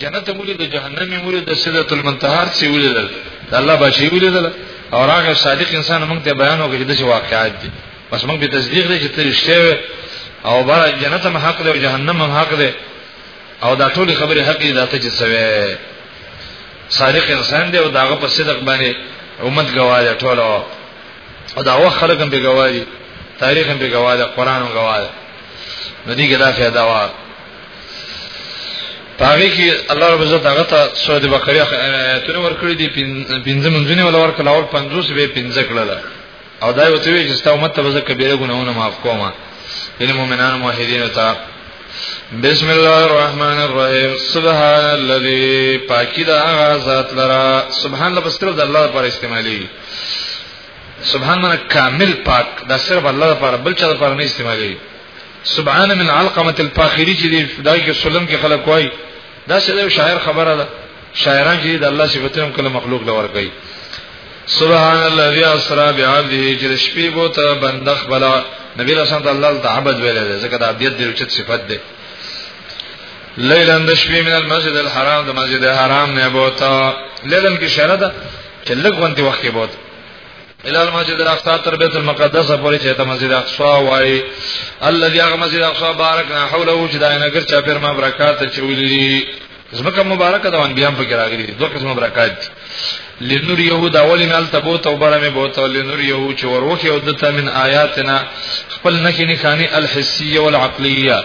جنت مولید د جهنم مولید د سدرۃ المنتهار سی ولید د الله بشی ولید او هغه صادق انسان موږ ته بیان وکړي چې د واقعات دي بس موږ به تصدیق لري چې ته رښتیا او بار جنت هم حق دی او جهنم هم حق دی او دا ټول خبره حق دي دا ته چې سوي صادق انسان دی او داغه په صدق باندې امت گواهه ټول او دا وخت خلک هم به گواهه تاریخ هم به گواهه قران هم گواهه ندی ګدا فیدا واه پاره کې الله رب عزت هغه ته سورۃ بقره آیاتونه ورکړي دي پنځه منځونه ول ورکړل او 50 به پنځه کړل او دا یو ته وی چې تاسو مت به کبیره ګناونه معاف کوما ان مؤمنان موحدین ته بسم الله الرحمن الرحیم سبحان الذی پاکی دا ذات لرا سبحان الله بس صرف د الله لپاره استعمالي سبحان من کامل پاک دا صرف الله لپاره بل چا لپاره نه استعمالي سبحان من علقمه الفاخری چې دی دای کې سلم کې خلک وای دا څه یو شاعر خبره ده شاعران چې د الله صفاتونه کله مخلوق لور کوي سبحان الذي اسرا بعبده چې شپې بو ته بندخ بلا نبی رسول الله الله تعبد ویل دي ځکه د عبادت دی چې صفت ده لیلن د شپې من المسجد الحرام د مسجد الحرام نه بوته لیلن کې شهر ده چې لږ غونډي وخت کې بوته الى المسجد الاقصى تر بیت المقدس پورې چې ته مسجد اقصی وای الذي هغه مسجد اقصی بارکنا حوله چې داینه ګر چا پیر ما برکات چولی زمکه مبارکه دا انبیاء په کې راغلي دوه قسم برکات لنور یهود اولین ال تبو توبره می بوته لنور یهو چې وروخه او دته من آیاتنا خپل نخې نخانی الحسیه والعقلیه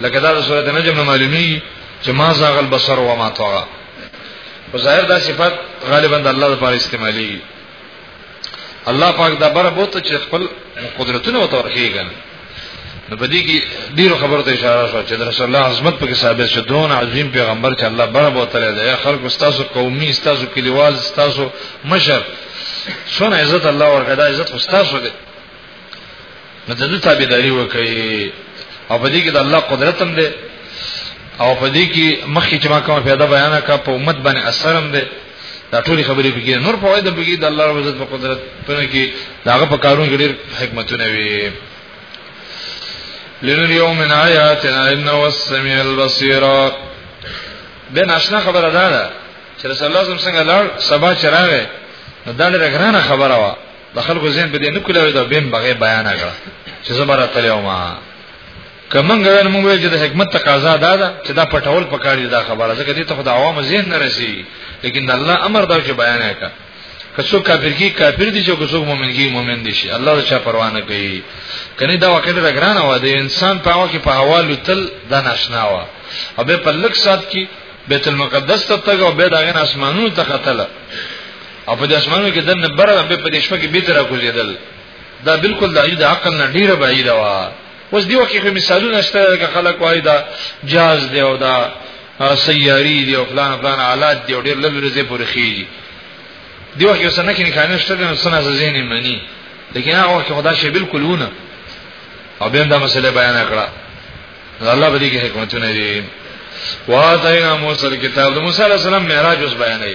لکه دا د سورته نجم معلومی چې ما زاغ البصر و ما طغى په ظاهر دا صفت غالبا د الله لپاره استعمالي الله پاک دا بره بوته چې خپل قدرتونه او تورخیږي نو بدی کی ډیر خبر ته اشاره شو چې رسول الله عظمت په ثابت شو دون عظیم پیغمبر چې الله بره بوته لري یا خلق استاسو قومي استاسو کلیوال استاسو مشر شونه عزت الله ورکړه عزت استاسو دي نو دغه تابعداري وکړي او په دې کې د الله قدرت هم ده او په دې کې مخکې چې ما کومه پیدا بیان کړه په امت باندې اثر هم ده دا ټول خبرې بګي نور په وایده بګي د الله رب عزت په قدرت په کې داغه په کارونو کې ډېر حکمتونه وي لنور یوم من آیاتنا انه السمیع البصیر به ناشنا خبره ده چې رسول الله صلی الله علیه وسلم څنګه لړ سبا چراغه دا ډېر غرانه خبره وا د خلکو زین په دې نه کولاوي دا بیم بغې بیان کړه چې زمره تلو ما کمنګ ویل موږ ویل چې د حکمت تقاضا دا ده چې دا پټول پکار دي دا خبره ځکه دې ته خدای عوام زین نه رسی لیکن الله امر دا چې بیان کړه کڅو کافر کی کافر دي چې کڅو مؤمن کی مؤمن دي شي الله دا چا پروا نه کوي کني دا واقعي دا ګرانه و د انسان په هغه کې په حوالو تل دا ناشنا و او به په لک سات کې بیت المقدس ته تګ او به داغه اسمانونو ته قتل او په دې اسمانو کې دنه بره به په دې شپه کې به تر کوزیدل دا بالکل د عید عقل نه ډیره بعیده وا اوس دی وکه کوم مثالونه شته چې خلک وایي دا جاز دی او دا سیاری دی او فلان فلان آلات دی او ډیر لږه زې پورې خېږي دی وکه اوس نه کې نه کانه شته نو سنا زین منی لیکن هغه وخت خدا شی بالکل ونه او بیا دا مسله بیان کړه الله به دې کې حکمتونه دي واتینا موسی کتاب د موسی علی السلام معراج اوس بیانې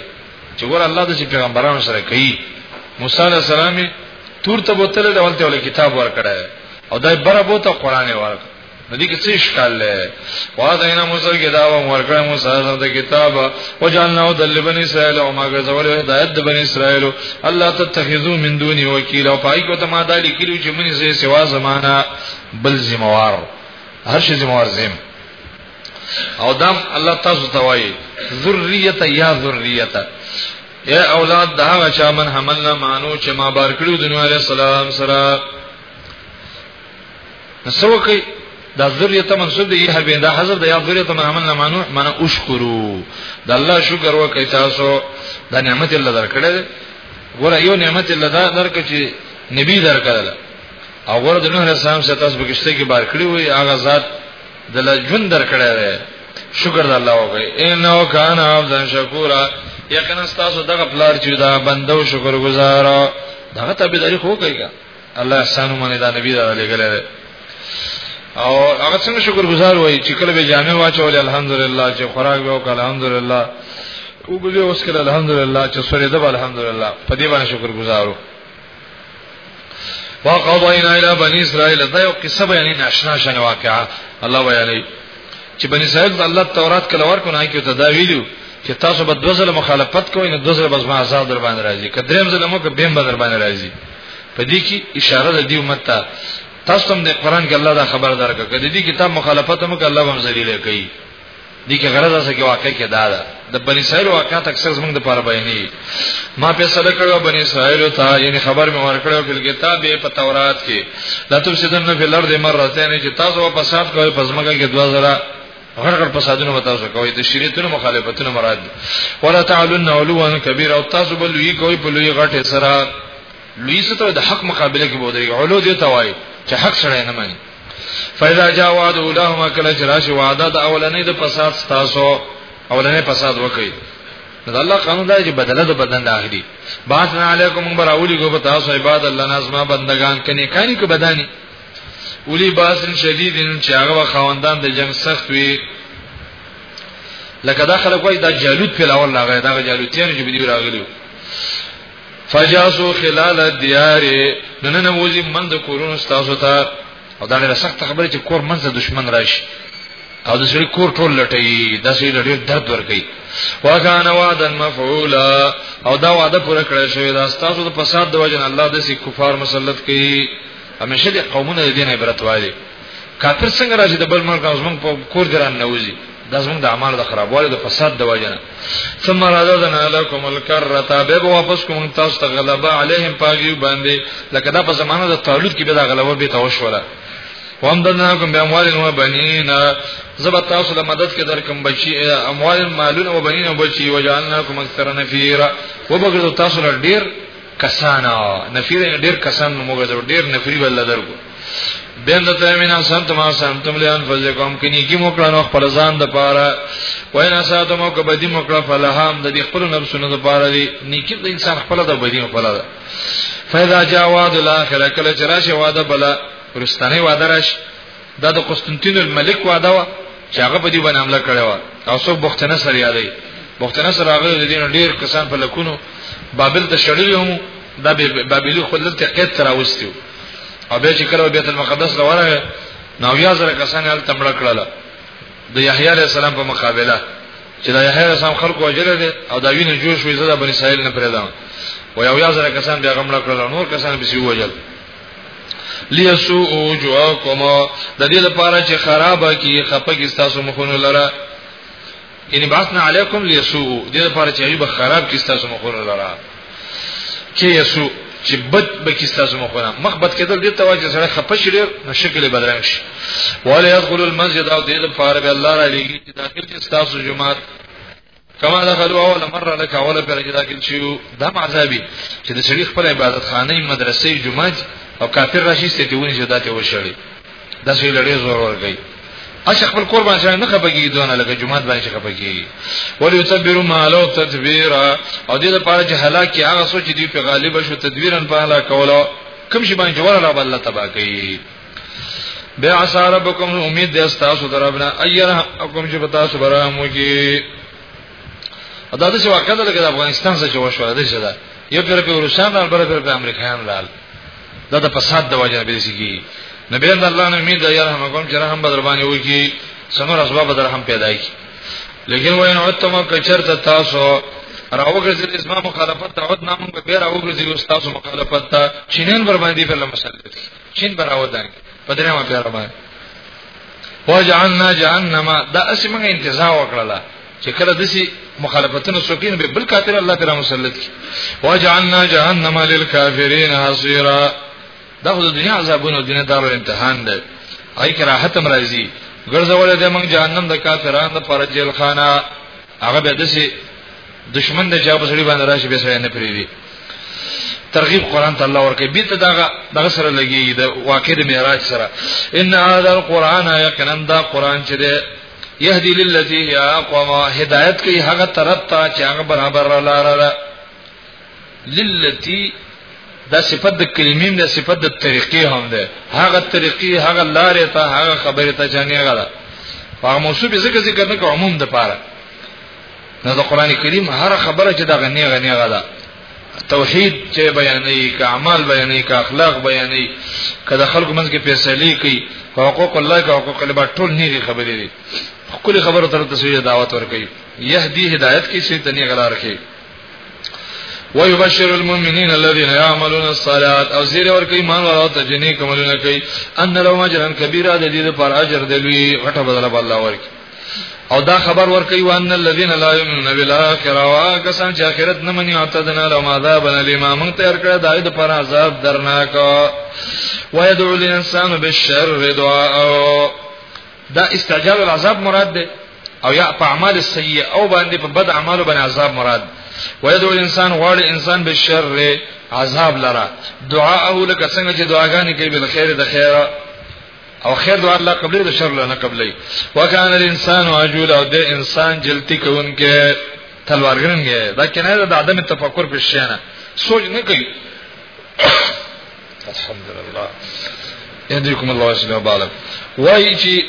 چې ګور الله د پیغمبرانو سره کوي موسی علی السلام تور ته بوتل د ولته ول کتاب ورکړی او دای بره بوته قران ورک نو دې کې څه اشکال لري واځینا موسی کې دا و ورکړی موسی سره د کتاب او جاننا د لبن اسرائیل او ماګه زول هدایت د بن اسرائیل الله تتخذو من دوني وکیل او پای کو ته ما دا لیکلو چې منی زه سوا زمانہ بل ذمہوار هر شي ذمہوار زم او دام الله تاسو ته وایي ذریه یا ذریه اے اولاد دا هغه چا من حملنا مانو چې ما بار کړو د نوح علی السلام سره نسوکي دا ذریته منسوب دی یه به دا حذف دی یا ذریته من عملنا مانو معنا اشکرو د الله شکر وکي تاسو دا نعمت الله درکړه ګوره یو نعمت الله دا درکړه چې نبی درکړه او ګوره د نوح رسام سره تاسو بګشته کې بار کړی وي هغه ذات دل ژوند درکړی دی شکر د الله وکړي انه کان عبدا شکورا یقینا تاسو دغه پلار چې دا بندو شکر گزار دغه تابعداري خو کوي الله احسان منه دا نبی دا لګل او هغه څنګه شکر گزار وای چې کله به جامع واچول الحمدلله چې خوراک به وکړ الحمدلله او به اوس کله الحمدلله چې سورې د الحمدلله په دې باندې شکر گزارو وقضینا الی بنی اسرائیل دا یو قصه بیانې ناشنا شنه واقعا الله بیانې چې بنی اسرائیل د الله تورات کله ورکو نه کیو ته دا ویلو چې تاسو به دوزله مخالفت کوئ نو دوزله بس ما آزاد در باندې راځي کدریم زله مو کې بیم بدر باندې راځي په دې کې اشاره ده دی امت ته تاسو هم د قران کې الله دا خبر درکړه کړي دې کتاب مخالفت مو کې الله هم ذلیل کوي دي کې غرض اسه کې واقع کې دا ده د بنی اسرائیل واقعات اکثر زمونږ د پاره بیانې ما په سره کړو بنی اسرائیل ته یعنی خبر مې ورکړو په کتاب په تورات کې لا تم سیدن په لړ دې مرتين چې تاسو په فساد کوی په زمګه کې 2000 غړ غړ فسادونه وتا څه کوي د شریعتونو مخالفتونه مراد ولا تعلن علوا كبيرا او تاسو بل لوی کوي په لوی غټه سره لوی ستو د حق مقابله کې بودري علو دې توای چې حق سره نه مانی فاذا جاء وعد اولاهما کله چې راشي وعده د اولنې د فساد تاسو اولنې فساد وکړي دا الله قانون دا چې بدله د بدن نه اخلي باسنا علیکم براولی کو بتا سو عباد الله نازما بندگان کني کانی کو بدانی ولی باسن شدیدن چې هغه خواندان د جنگ سخت وي لکه دا خلک وای دا جالوت په لاول لاغه دا جالوتیان چې بدی راغلی فجاسو خلال الديار نن وځي من د کورونو تاسو ته او دا ډیره سخت خبره چې کور منځ دشمن راشي او د سړي کور ټول لټي د سړي ډېر درد ورکي وکانه وعدن مفعولا او دا وعده پوره کړی شوی دا تاسو د فساد د وجه الله د سي کفار مسلط کړي همیشه د قومونو د دین عبرت والی کافر څنګه راځي د بل ملک او زمونږ په کور دران نه وځي دا زموږ د اعمال د خرابوالي د فساد د وجنه ثم رددنا لكم الكرة به واپس کوم تاسو ته غلبه عليهم پاګي باندې لکه دا په زمانه د طالوت کې به دا غلبه به توشوله وامدناکم باموال و بنین زب تاسو له مدد کې درکم بچي اموال مالون و بنین و بچي وجعلناکم اکثر نفیرا وبغض تاسو ډیر کسانا نفیر ډیر کسان نو موږ زو ډیر نفری ول درګو بین د تامین حسن تما سنتم لیان فزکم کنی کی مو کړه نو خپل ځان د پاره وین اساته مو کو بدی مو کړه فلهم د دې خپل نفسونو د پاره دی نیکی د انسان خپل د بدی خپل ده فاذا جاء وعد الاخره کله چې راشه وعده بلا رستنی وعده راشه دا د قسطنطین الملک وعده و چې هغه په دې باندې حمله کړې و او څو بخت نصر یادې بخت نصر هغه د دین ډیر کسان په لکونو بابل ته شړلې هم دا بابلی خپل ته قید تر اوستي او به چې کړو بیت المقدس روانه نو یا زره کسان هل تمړه کړل د یحیی علی السلام په مقابله چې دا یحیی علی السلام خلق وجل دي او دا وینې جوش وي زړه بنی اسرائیل نه پرېدم و یو یا زره کسان بیا غمړه کړل نور کسان به سی وجل لیسو او جو کوما د دې لپاره چې خرابه کی خپه کی تاسو مخونو لره یعنی باسنا علیکم لیسو دې لپاره چې غیب خراب کی تاسو مخونو لره کې یسو چې بد به کې تاسو مخونه مخ بد کېدل دي ته واجه سره خپش لري نو شکل بدرنګ شي ولا يدخل المسجد او دې لپاره به الله را لېږي چې داخل کې تاسو جماعت کما دخلوا اول مره لك اول پر کې داخل شيو دا معذابي چې د شریخ پر عبادت خانه مدرسې جمعه او کافر راشي ستېونه چې داته وشړي دا سوی لړې زور ورګي اش خپل کور باندې نه خپګي دونه لکه جمعه باندې خپګي ول یتبروا ما لو تدبیرا او دې لپاره چې هلاکه هغه سوچ دی په غالب شو تدبیرن په هلاکولو کوم شي باندې جوړه را بل تبا کوي بیا عسى ربکم امید دې تاسو دربنا ايره حکم چې پتا سو برامو کې ادا د څه واقعا د افغانستان څخه وشو د څه ده یو پر په روسان او بل پر په امریکایان لال دا د فساد د وجه به سيږي نبی الله نه امید یا رحم کوم چې رحم بدر باندې وي کی څنور اسباب بدر هم پیدا کی لیکن وین او تم کچر ته تاسو راوګر چې اسلام مخالفت ته عد نامو به راوګر چې تاسو مخالفت ته چینن بر باندې په لمسل دي چین براو دنګ په درېمه پیره باندې وجعلنا جهنم دا اسمه انتزاع وکړه چې کله دسی مخالفتونو سوکین به بل کافر الله تعالی مسلط کی وجعلنا جهنم للكافرين حصيرا دا خو د دنیا عذابونو د دنیا دارو امتحان دی آی کراحت مرضی ګرځول د موږ جهنم د کافرانو لپاره جیل خانه هغه به دسي دشمن د جواب سړي باندې راشي به سړي نه پریوي ترغیب قران ته الله ورکه بیت دغه دغه سره لګي د واقع د معراج سره ان هذا القران یقینا دا قران چې ده يهدي للذي هي اقوم هدایت کوي هغه طرف ته چې هغه برابر لاره ده للتی دا صفت د کلمیم دا صفت د طریقې هم ده هغه طریقې هغه لارې ته هغه خبره ته جانې غلا هغه موصوف ذکر ذکر نه کوم عموم د پاره نو د قران کریم هر خبره چې دا غنی غنی غلا توحید چې بیانې کا اعمال بیانې کا اخلاق بیانې کله خلکو منځ کې فیصله کوي حقوق الله کا حقوق الله ټول نیری خبرې دي خپل خبرو تر تسویه دعوت ورکړي يهدي هدایت کې سي تني غلا رکھي ويبشر المؤمنين الذين يعملون الصالحات او زیر ور کوي مان ورو ته جنې کومونه کوي ان لو اجرا كبيرا د دې پر اجر دی لوی غټه بدل الله ورکي او دا خبر ور کوي وان الذين لا يؤمنون بالاخره واکسان چې اخرت نه مني او تدنا لهم عذاب اليم من تیار کړه دای د پر عذاب درناک ويدعو الانسان بالشر دعاء دا استعجال العذاب مراد ده او یا په اعمال السیئه او باندې په بد اعمالو باندې عذاب مراد ويدعو الانسان غواړي انسان به شر عذاب لرا دعاءه لك څنګه چې دعاګانې کوي بل خیر د خیر او خیر دعا الله قبلې د شر نه قبلې وکانه الانسان عجول او د انسان جلتی کوونکې تلوارګرنګې دا کنه د عدم تفکر په شانه سوچ نه کوي الحمد لله يهديكم الله ويسلم بالك وایي چې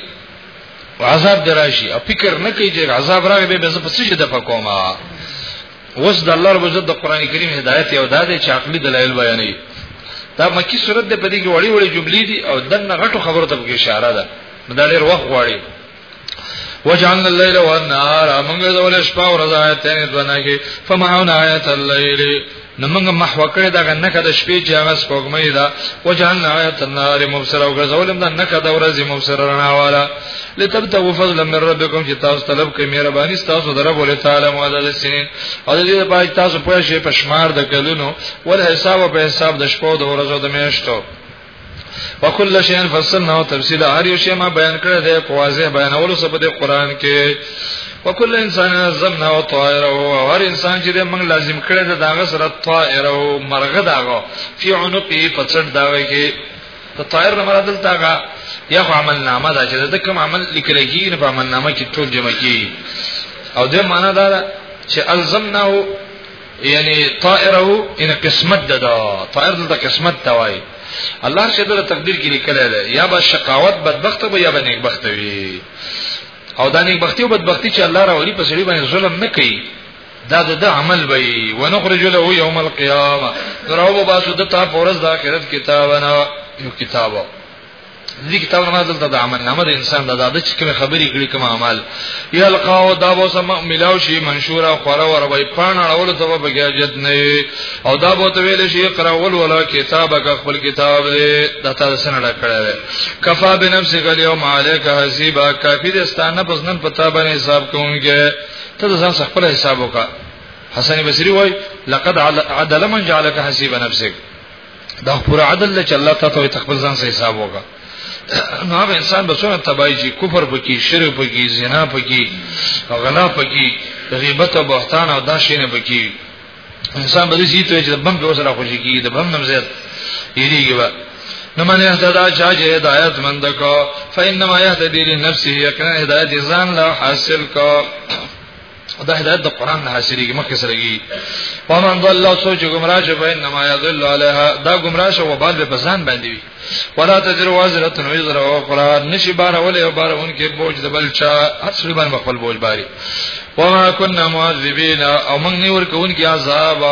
عذاب دراشي او فکر نه کوي چې عذاب راغی به زه پسې شي د پکوما وس د الله رب عزت د قران کریم هدایت یو داده چې عقلي دلایل بیانوي دا مکی صورت د پدې کې وړي وړي جملې دي او دنه غټو خبرو ته اشاره ده دا ډېر وخت غواړي وجعلنا الليل والنهار موږ د ولې شپه او ورځ آیتونه دونګي فمحونا آیت الليل نو موږ محو کړی دا نه کده شپې چې هغه سپوږمۍ ده وجعلنا آیت النهار مبصرا او غزولم دا نه کده ورځ مبصرا رڼا والا لتبتغوا فضلا من ربكم چې تاسو طلب کوئ مهرباني تاسو درب ولې تعالی معدد سنین او دې لپاره تاسو په شی پشمار د کلونو ول حساب او په حساب د شپو د ورځو د میاشتو وکل شین فصلنا او تفصیل هر یو شی ما بیان کړی دی په واضح بیانولو سره په قرآن کې وکل انسان زمنا او طائر او هر انسان چې موږ لازم کړی دی داغه سره طائر او مرغه داغه فی عنقی په څټ داوي کې ته طائر نه مراد دلته یا عمل نامه دا چې د کوم عمل لیکل کیږي په عمل نامه کې ټول جمع کیږي او د معنا دا چې الزمناه یعنی طائره ان قسمت ده دا طائر دلته قسمت ته وای الله چې دغه تقدیر کې لیکل دی یا به شقاوت بدبخت به یا به نیکبخت وي او دا نیکبختی او بدبختی چې الله راولي په سړي باندې ظلم نه کوي دا د عمل به ونخرج له یوم القیامه دراو باسو د تا پورز د اخرت کتابنا یو کتابو دې کتاب نه دلته د عمل نامه د انسان د داده چې کوم خبرې کړي کوم اعمال یلقاو دا به سم ملاو شي منشوره خورا ور به پان اړول ته به بګیاجت نه او دا به ته ویل شي اقرا ول ولا کتابک خپل کتاب دې د تاسو سره ډک کړی کفا بنفسک الیوم علیک حسیبا کافی دې ستانه پس نن پتا باندې حساب کوونکې ته ځان خپل حساب وکړه حسن بصری وای لقد عدل من جعلك حسیب نفسک دا پورا عدل دی چې الله تعالی ته خپل ځان سره حساب وکړه نو هغه انسان به څونه تباہی شي کفر پکې شرک پکې زنا پکې غلا پکې غیبت او بهتان او دا شینه پکې انسان به دې ته چې بم په وسره خوشي کیږي د بم نمزه یریږي وا نو من اهتدا چا چې هدایت مند کو فینما یهتدی لنفسه یکنه هدایت ځان له حاصل کو دا هدایت د قران نه حاصلېږي مخکې سره یي پمن ضل او سوچ گمراه شو بین ما یذل علیها دا گمراه شو وبال به بزان باندې وي ولا تجر وازره وزر او قرار نشي بار ولې او بار اونکه بوج د بلچا اصل باندې خپل بوج باري وما كنا معذبين او موږ نه ورکون کې عذاب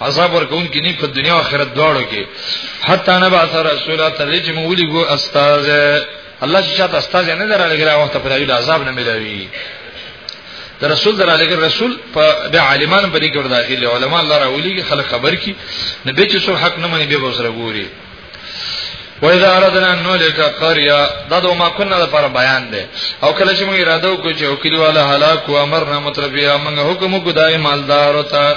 عذاب ورکون کې نه په دنیا او آخرت دواړو کې حتی نه بعث رسول الله تعالی چې موږ ولي ګو استاد الله چې چاته استاد نه درلګي را وخت په دایو د عذاب نه ملوي د رسول درلګي رسول په د عالمانو په دې کې داخلي علما الله راولي خلک خبر کی نه به چې څو حق نه مني به وسره ګوري وإذا أردنا أن نهلك قرية دا د ما كنا لپاره بیان دی او کله چې موږ اراده وکړو چې وکړي والا هلاک او امرنا متربیا موږ حکم وکړو دای مالدار ته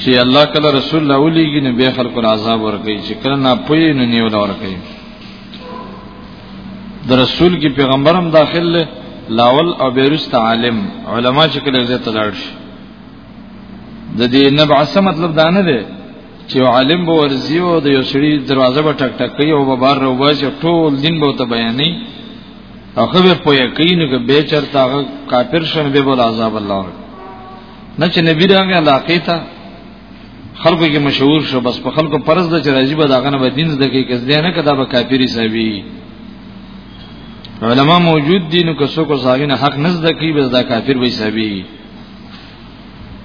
چې الله کله رسول الله ولېږي نو به خلکو عذاب ورکړي چې کله نه پوي نو نیول ورکړي د رسول کې پیغمبرم داخل له لاول او بیرست عالم علما چې کله زه تلاړ شي د دې نبعثه مطلب دا نه دی چې عالم به ورزي او د یو شړي دروازه به ټک ټک کوي او به بار روباسي ټول دین به ته بیانې هغه به پوهه کوي نو به چرته هغه کافر شون به بول عذاب الله ورکړي نه چې نبی راغی علاقه ته خلکو کې مشهور شو بس په خلکو پرز د چرایي به داغه نه به دین زده کې کس دی نه کدا به کافری سوي علما موجود دي نو کسو کو زاغین حق نه زده کې بس دا کافر وي سوي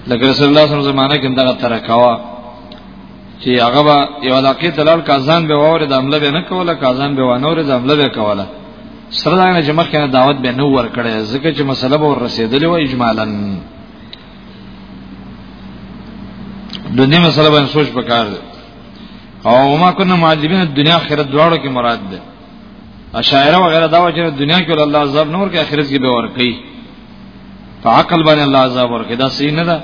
لکه رسول الله صلی الله علیه وسلم زمانه کې دغه ترکوا چې هغه به یو علاقه تلل کازان به وره د عمله به نه کوله کازان به ونور د عمله به کوله سره دا نه چې مخکې نه دعوت به نو ور کړی ځکه چې مسله به ور رسیدلې و اجمالا د دې مسله باندې سوچ وکړ او ما کنه معذبین دنیا آخرت دواړو کې مراد ده اشاعره وغیرہ دا و چې دنیا کې الله عذاب نور کې آخرت کې به ور کوي په عقل باندې الله عذاب ور کوي دا صحیح نه ده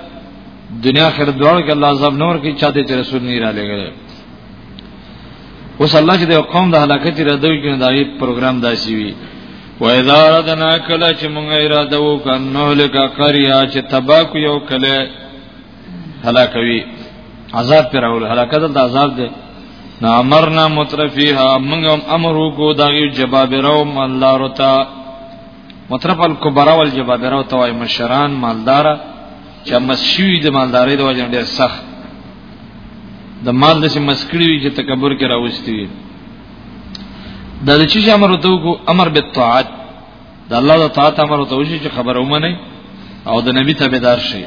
دنیا آخرت دواړو کې الله عذاب نور کې چاته چې رسول نه را لګل اوس الله چې د قوم د هلاکت را دوی کې دایي پروګرام داسي وي و اذا ردنا کلا چې مونږ اراده وکړو نو لکه قریا چې تباک یو کله هلاکوي عذاب پر اول هلاکت د عذاب دی نو امرنا مترفیها مونږ امر وکړو دغه جواب راو ملارتا مطرف الکبرا والجبابره او توای مشران مالدار چې مسشوی د مالداري د وجه ډیر سخت د مال د مسکړی وی چې تکبر کې راوستي وي دا د چی امر وته کو امر به طاعت د الله د طاعت امر وته وشي چې خبر ومني او د نبی تابعدار شي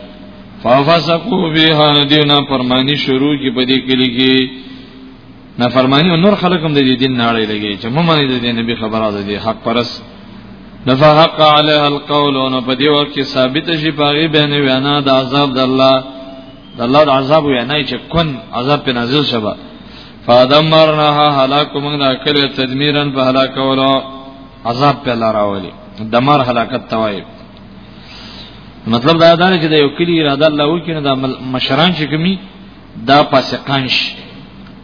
فافسقوا بها دینا پرمانی شروع کی په دې کې لګي نه فرمانی او نور خلق هم د دې دین نه اړې لګي چې مونږ باندې د دې نبی خبره ده دې حق پرس نفحق علیه القول نو په دې وخت کې ثابت شي پاغي بین وینا د عذاب د الله د الله د عذاب وینا چې کن عذاب په نازل شبا فادمرناها هلاک موږ دا کله تدمیرا په هلاکولو عذاب په لار راولي دمر هلاکت توایب مطلب دا دا چې د یو کلی اراده الله وکړي دا مشران چې کومي دا فاسقان شي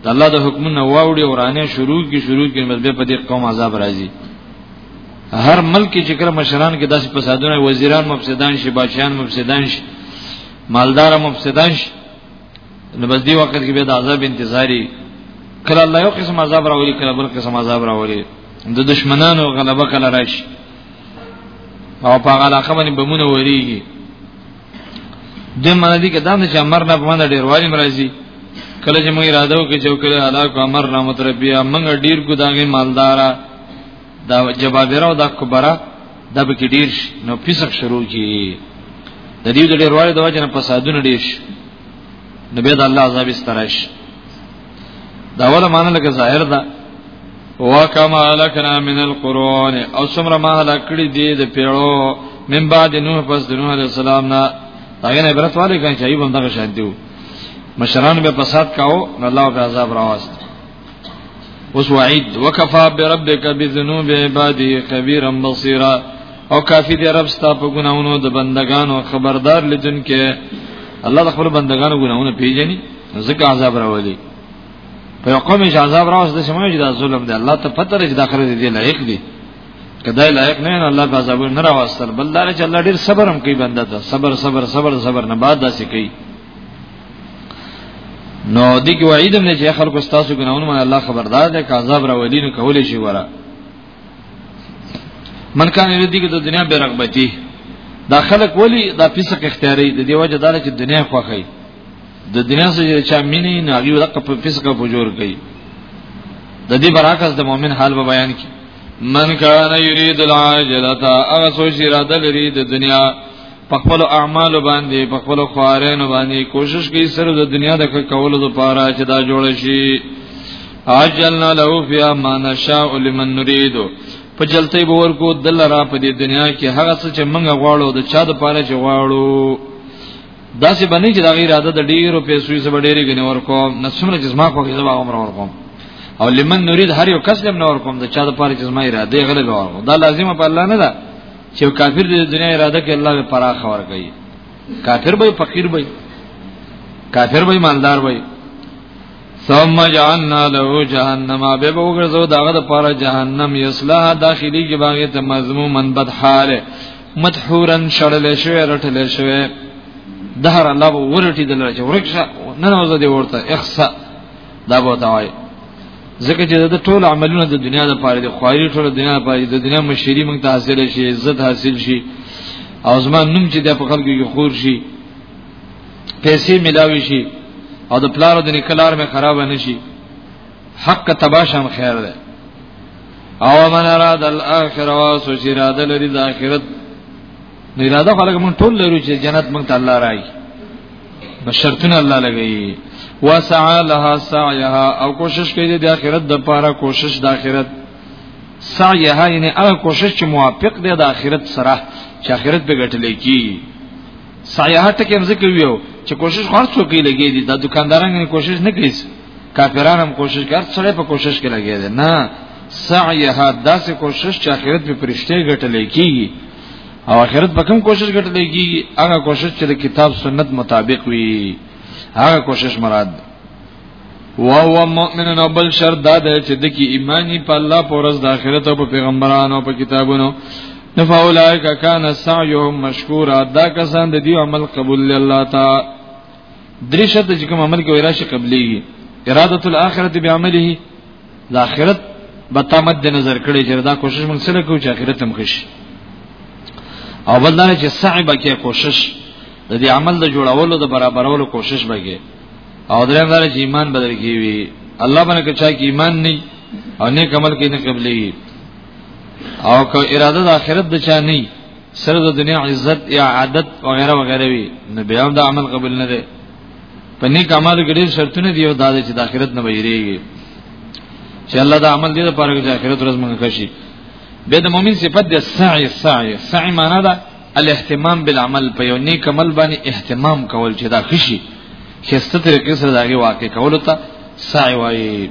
د الله د حکمونو واوړي ورانه شروع کی شروع کی مزبه په دې قوم عذاب راځي هر ملک چې کړه مشران کې داسې فسادونه وزیران مفسدان شي بادشاہان مفسدان شي مالدار مفسدان شي نو بس دی وخت کې به د عذاب انتظاری کله الله یو قسم عذاب راولي کله بل قسم عذاب راولي د دشمنانو غلبه کله راشي او په هغه علاقه باندې بمونه وریږي د معنی دي کدا نه چې امر نه په معنی ډیر والی مرضی کله چې موږ اراده وکړو چې کله ادا کو امر نه متربیا موږ ډیر ګداغه مالدارا دا جبابره او دا کبره دا به کې ډیر نو فسق شروع کی د دې ډیر والی د وجه نه فسادونه ډیر نو به د الله عذاب استراش دا ولا معنی لکه ظاهر ده وکما لکنا من القرون او سمره ما لکړي دي د پیړو من بعد نوح پس د نوح عليه السلام نه هغه نه عبرت والے کان چې ایوب دغه شان دیو مشران به فساد کاو نو الله به عذاب راوست اوس وعید وکفا بربک بذنوب عباده خبيرا بصيرا او کافی دی رب ستا په ګناونو د بندگانو خبردار لدن کې الله د خپل بندگانو ګناونه پیژني نو ځکه عذاب راولي په یو قوم چې عذاب راوځي د سمه چې دا ظلم دی الله ته پته لري چې دا خره دی لایق دی کدا لایق نه نه الله په عذاب نه راوستل بل دا چې الله ډیر صبر هم کوي بنده ته صبر صبر صبر صبر نه بعد داسې کوي نو دې کې وعید هم نه چې خلکو ستاسو ګناونه من الله خبردار دی که عذاب راولي نو کولې شي وره من کان یریدی کې د دنیا بیرغبتی دا خلک ولی دا فسق اختیاري د دی وجه دا چې دنیا خوخی د دنیا سره چې مینې نه هغه ورکه په فسق په جوړ کوي د دې برعکس د مؤمن حال به بیان کی من کان یرید العاجلۃ هغه سوچ اراده لري د دنیا په خپل اعمال باندې په خپل خوارین باندې کوشش کوي سره د دنیا د کولو لپاره چې دا جوړ شي عجلنا له فی ما نشاء لمن نريد په جلتې باور کو دل را په دې دنیا کې هغه څه چې موږ غواړو د چا د پاره چې غواړو دا چې باندې چې دا غیر اراده د ډیرو پیسو یې زبر ډیرې غنی ورکو نه څومره چې زما خو یې زما عمر ورکو او لمن نريد هر یو کس لم نور کوم د چا د پاره چې زما اراده غلبه ورکو دا لازمه په الله نه ده چې کافر د دنیا اراده کې الله به پراخ ور کوي کافر به فقیر به کافر به مالدار به ثم جعلنا له جهنم به وګرځو داغه د پاره جهنم یصلاح داخلي کې باغې ته مضمون من بد حاله مدحورن شړل شوی رټل شوی دهر الله به ورټی دل چې ورکشه نه نوځ دی ورته اخسا دا به تاوي ځکه چې د ټول عملونه د دنیا د پاره دي خواري ټول دنیا د پاره د دنیا مشری موږ ته حاصل شي عزت حاصل شي او زما نوم چې د په خلکو کې خور شي پیسې ملاوي شي او د پلارو د نکلار مې خراب نه شي حق تباشم خیر ده او من اراد الاخره واسو چې را ده لري د اخرت نو اراده خلک مون ټول لرو چې جنت مونږ ته الله راي نو شرطونه الله لګي وسعى لها سعيها او کوشش کوي د اخرت د پاره کوشش د اخرت سعيها یعنی هغه کوشش چې موافق دی د اخرت سره چې اخرت به ګټل کی سعيها ته کوم ذکر ویو چې کوشش خرڅ وکړي لګي دي د دکاندارانو کوشش نه کوي کافران هم کوشش کوي سره په کوشش کې لګي دي نه سعیها داسې کوشش چې اخرت به پرشته ګټلې کیږي او اخرت به کوم کوشش ګټلې کیږي هغه کوشش چې د کتاب سنت مطابق وي هغه کوشش مراد و هو مؤمن او بل شرط دا ده چې د کی ایمانی په الله پر ورځ د آخرت او په پیغمبرانو او په کتابونو نفاولائک کان سعیهم مشکورا دا کسان د دې عمل قبول الله تعالی درې شرط چې کوم عمل کې ویرا شي قبليږي اراده الاخرت بعمله د اخرت به تامد د نظر کړي چې دا کوشش موږ سره کوو چې اخرت هم خوش او بل دا چې سعی به کې کوشش د دې عمل د جوړولو د برابرولو کوشش به کې او درېم دا چې ایمان بدل کیوي الله باندې که چا کې ایمان نه او نیک عمل کې نه قبليږي او که اراده د اخرت د چا نه سره د دنیا عزت یا عادت او غیره و غیره وی نو بیا هم دا عمل قبول نه دی په نیک عمل کې ډېر شرطونه دی او دا چې د آخرت نه ویریږي چې الله دا عمل دې د پاره چې آخرت ورځ موږ کشي به د مؤمن صفت د سعی سعی سعی معنا ده الاهتمام بالعمل په یو نیک عمل باندې اهتمام کول چې دا خشي خسته طریقې سره داږي واقع کول ته سعی وایي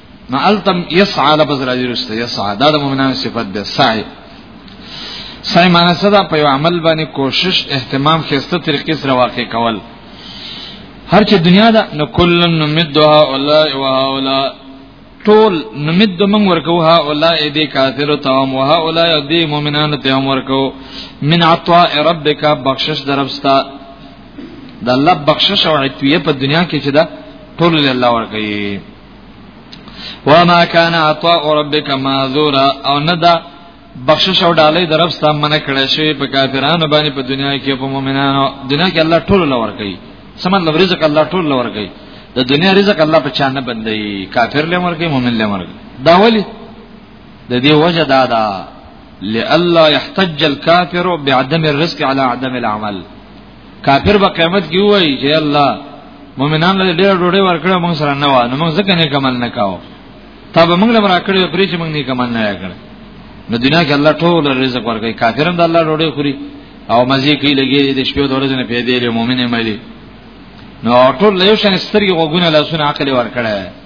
نو التم یسعا لفظ راځي رسته یسعا دا د مؤمنانو صفت ده سعی سعی معنی څه ده په یو عمل باندې کوشش اهتمام خسته طریقې سره واقع کول هر چې دنیا ده نو کلن نمدها اولای و هؤلاء ټول نمد من ورکو ها اولای دې کافر او تام و ها اولای دې مؤمنانو ته هم ورکو من عطاء ربک بخشش دربستا د الله بخشش او عطیه په دنیا کې چې ده ټول الله ورکوي وما كان عطاء ربك معذورا او نه دا بخشش او ډالۍ د رب ستاسو منه کړی شوی په کافرانو باندې په دنیا کې په مؤمنانو دنیا کې الله ټول لور کوي سمن لور رزق الله ټول لور کوي د دنیا رزق الله په چانه بندي کافر له مر کوي مؤمن له مر کوي دا ولی د دې وجه دا ده لئلا يحتج الكافر بعدم الرزق على عدم العمل کافر به قیامت کې وایي چې الله مؤمنان له ډېر ډوډۍ ورکړه موږ سره نه و نو موږ ځکه نه کمل نه کاو تا به موږ لپاره کړی پرې چې موږ نه کمل نه کړ نو دنیا کې الله ټول رزق ورکړي کافرم د الله ډوډۍ خوري او مزي کوي لګي د شپې د ورځې نه پیدا لري مؤمنه ملي نو ټول له یو شان سترګې غوګونه لاسونه عقل ورکړي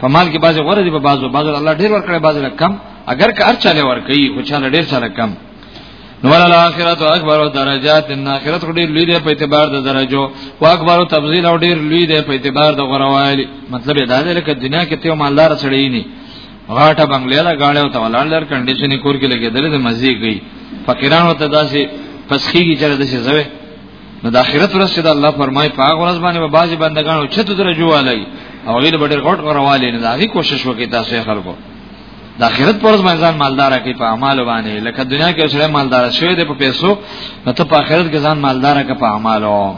په مال کې بعضی غوړه دي په بعضو بعضو الله ډیر ورکړي بعضی کم اگر که هر چاله ورکړي خو چاله ډیر چاله کم نو ول الاخرت اکبر درجات ان اخرت ډیر لوی دی په اعتبار د درجو او اکبر تفضیل او ډیر لوی دی په اعتبار د غروایلی مطلب دا دی لکه دنیا کې ته مالدار سړی نه غاټه بنگلې لا غاړې او تولان لر کنډیشن کور کې لګېدل د مزي گئی فقیرانو ته داسې پسخیږي چې داسې زوي نو د اخرت ورځ چې د الله فرمای په هغه ورځ باندې به بعضي بندگان او چتو درجو والي او غیر به ډېر غټ غروالي نه داغي کوشش وکړي تاسو خلکو د اخرت پر ورځ باندې ځان مالدار کړي په اعمال باندې لکه دنیا کې سره مالدار شوی دی په پیسو نو ته په اخرت کې ځان مالدار کړي په اعمالو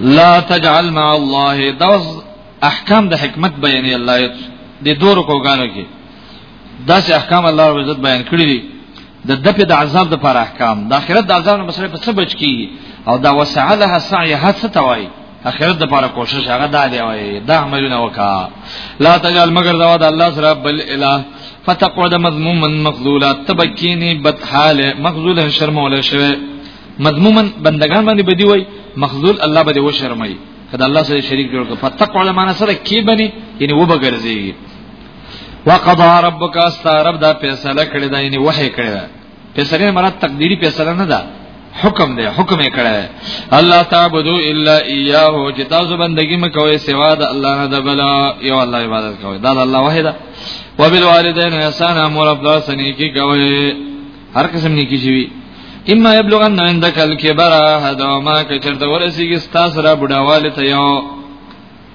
لا تجعل مع الله دوز احکام د حکمت بیانې الله دې دور کوګانو کې داسې احکام الله رب عزت بیان کړی دي د دپې د عذاب د پر احکام د آخرت د عذاب نه مسله په څه بچ کی او دا وسع لها سعی هڅ توای اخرت د پر کوشش هغه دا دی وای دا عملونه وکا لا تجعل مگر دا د الله سره بل اله فتقعد مذموما مخذولا تبکینی بدحال مخذول شرم ولا شوه مذموما بندگان باندې بدی وای مخذول الله باندې و شرمای کله الله سره شریک جوړ کړ فتقعد معنا سره کی بنی یعنی و بغرزی وقضى ربك استرب دا فیصله کړی دا یعنی وحی کړی دا فیصله مراد تقدیری فیصله نه ده حکم دی حکم یې کړی الله تعبدو الا اياه چې تاسو بندگی مکوئ سوا د الله نه د بل یو الله عبادت کوئ دا د الله وحی ده وبالوالدین احسان امر افضل سنی کی کوئ هر قسم نیکی شي اما یبلغن عندك الكبر احدهما کچرته ورسیږي ستاسو را بډاواله ته یو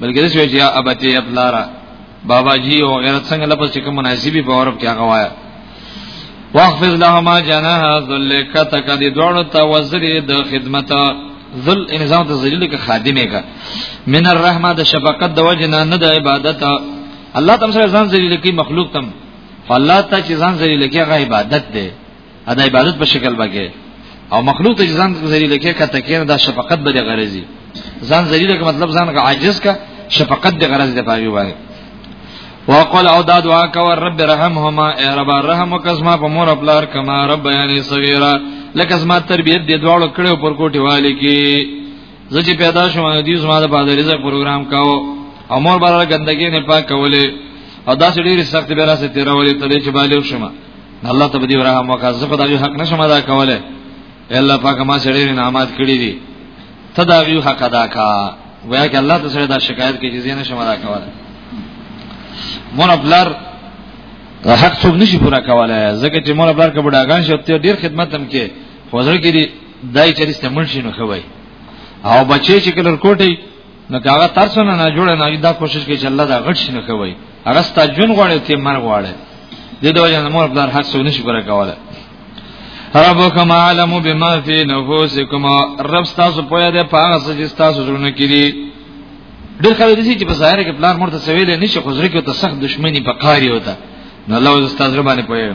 بلکې دا شوی چې یا ابتی یا پلارا بابا جی او غیرت څنګه لپس چې کوم مناسبي په اورب کې هغه وایا واخفض لهما جناح ذل کتک دې دوړو ته وزري د خدمت ذل انظام ته ذلیل کې خادمه کا من الرحمه د شفقت د وجنا نه د عبادت الله تم سره ځان ذلیل کې مخلوق تم فالله ته چې ځان ذلیل کې هغه عبادت ده ادا عبادت په شکل باندې او مخلوق ته ځان ذلیل کې کته کې دا شفقت به غرضی ځان ذلیل کې مطلب ځان عاجز کا شفقت د غرض دی پاوی وای وقال او دا دعا کو رب رحمهما اے رب رحم وکسما په مور خپل کما رب یعنی صغیرا لکه زما تربیت دی دواړو کړو پر کوټی والی کې زچې پیدا شوم دې زما د پاده رزق پروګرام کاو او مور بار ګندګي نه پاک کولې او دا ډېر سخت به راځي تیرولې تلې چې بالغ شمه الله ته دې ورحم وکړه زه په دغه حق نشم ادا کوله الله پاک ما سره نعمت کړی دي ته دا یو حق ادا کا ویا کې الله ته سره دا شکایت کې جزیه نشم ادا کوله مور خپلر حق څوک نشي پورا کوله ځکه چې مور خپلر کبه ډاګان شته ډیر خدمت هم کې وزر کې دی دای چریسته منشي نو خوي او بچي چې کلر کوټي نو هغه ترسونه نه جوړ نه دا کوشش کوي چې الله دا غټ شنه کوي هغه ستا جون غواړي ته مر غواړي د دوه جن مور بلار حق سو نشي پر کوله ربکم عالم بما فی نفوسکم رب تاسو پوهه ده پاغه چې تاسو زړونه کړي ډېر خلک دي چې په ظاهر کې پلان مرته سویل نشي خو زړه کې ته سخت دښمنی په قاری وته نو الله تاسو باندې پوهه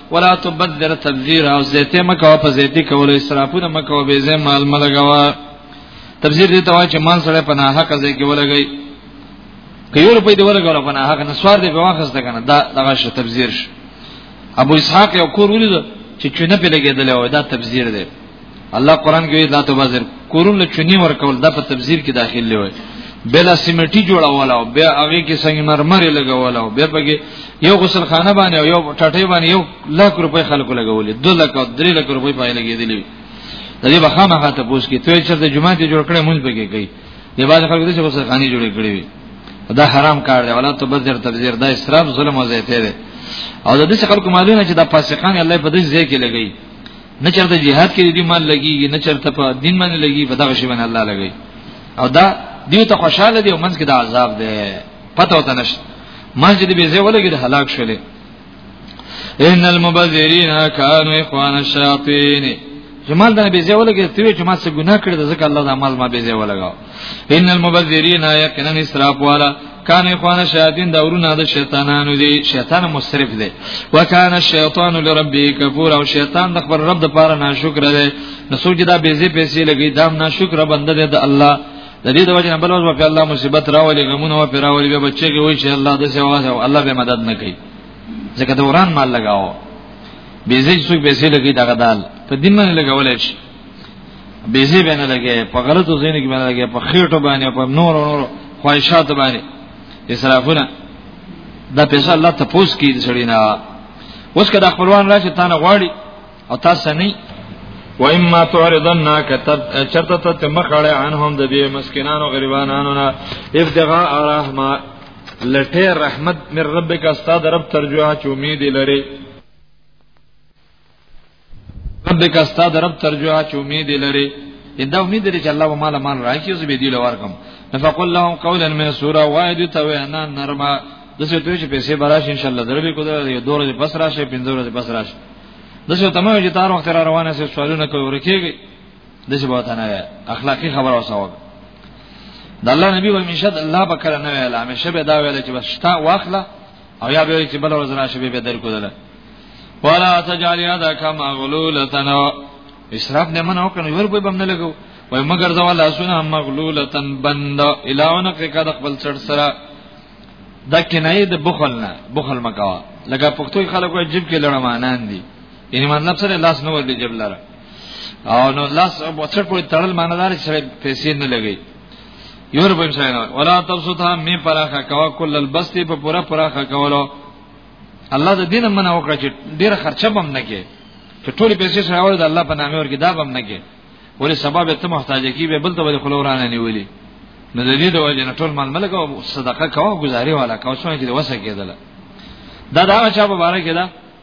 ولا تبذر تبذیر او زیته مکو په زیتی کولو اسرافونه مکو به زم مال ملګوا تبذیر دې ته چې مان سره په نه حق ځای کې ولګي کيو روپې دې ولګول په نه حق نه سوار دې په واخص ده کنه دا دغه شی تبذیر شي ابو اسحاق یو کور ولید چې چونه په لګیدل او دا تبذیر دی الله قران کې دا ته بازار کورونه چونی ورکول دا په تفسیر کې داخل دی وای بلا سیمټي جوړول او بیا هغه کې څنګه مرمر لګول او بیا پکې یو غسل خانه باندې او یو ټټې باندې یو لک روپۍ خلکو لګولې 2 لک او 3 لک روپۍ پای لګېدلې د دې بخامه خاطر پوس کې ته چې د جمعه ته جوړ کړې مونږ پکې کوي د باز خلکو د غسل خاني جوړې کړې وي دا حرام کار دی ولا ته بذر تبذیر دا اسراف ظلم او زیاته دی او د دې خلکو مالونه چې د فاسقان الله په دې ځای کې لګي نه چرته jihad کې دې مال لګيږي نه چرته په دین باندې لګي په دغه شی باندې الله لګي او دا دیو ته خوشاله دی او منځ کې د عذاب دی پته وته نشته منځ دې به زه ولګي د هلاک شولې ان المبذرین کانوا اخوان الشیاطین جمال د نبی زیو لګي ته چې ما څه ګناه کړی ځکه الله د عمل ما به زیو لګاو ان المبذرین یقینا اسراف والا کان اخوان شیاطین دا ورونه د شیطانانو دی شیطان مصرف دی وکان الشیطان لربی کفور او شیطان د خپل رب د پاره ناشکر دی نو سوچ دا به زی پیسې لګی دا ناشکر بنده دی د الله د دې د وجه نه بل ورځ په الله مصیبت راولي غمونه و پیراولي به بچي کې وای چې الله د سیوا او الله به مدد نه کوي ځکه دوران مال لگاو به زی څوک پیسې لګی دا غدال په دین باندې لګولای شي بیزی باندې لګي په غلطو زینو کې باندې لګي په خېټو باندې په نور نور خواهشات باندې اسرافونه دا پیسې الله ته پوس کی سړی نه اوس کدا خپلوان راشي تا نه غواړي او تاسو نه و اما تعرضنا کتب چرته ته مخړه عنهم د دې مسکینانو غریبانو نه ابتغاء رحمه لټه رحمت من ربک استاد رب ترجوه چې امید لري رب کا استاد رب ترجوه چې امید لري دا امید لري چې الله و مال مال راکړي زه به دی لور کوم نفقل لهم قولا من سوره وایدی ته وینا نرمه د څه ته چې پیسې براش ان شاء الله دربي کو دا یو دوره پس راشه پنځه ورځې پس راشه د څه ته مې چې تار وخت را روانه سي سوالونه کوي ورکیږي د څه بوته نه اخلاقی خبر او ثواب د الله نبی و مشهد الله بکره نه ویل همیشه به دا ویل چې بس تا واخله او یا به چې بل ورځ راشي به در کول ولا تجعل يدك مغلوله اسراف نه منو کنه ور به بم نه لګو وای مگر زوا لاسونه مغلوله بند الهونه کې کده خپل چر سره د کنایې د بخل نه بخل مکوا لکه پښتو خلکو عجیب کې لړ مانان دي یعنی مطلب سره لاس نه ور دي جبلره او نو لاس او بچړ پورې تړل ماندار سره پیسې نه لګي یور په شاینه ولا تبسطها می پراخه کوا کل البسط په پورا پراخه کولو الله د دین منه وکړه چې ډیره خرچه بم نه کې چې ټول پیسې سره اول د الله په نامه ورګي دا بم نه کې ولې سبب ته محتاج کی به بل ته ولې خلورانه نیولې نو د دې د وجه نه ټول مال ملک او صدقه کوا گزاري والا کوا څنګه چې وسه کېدله دا دا چا په باره کې دا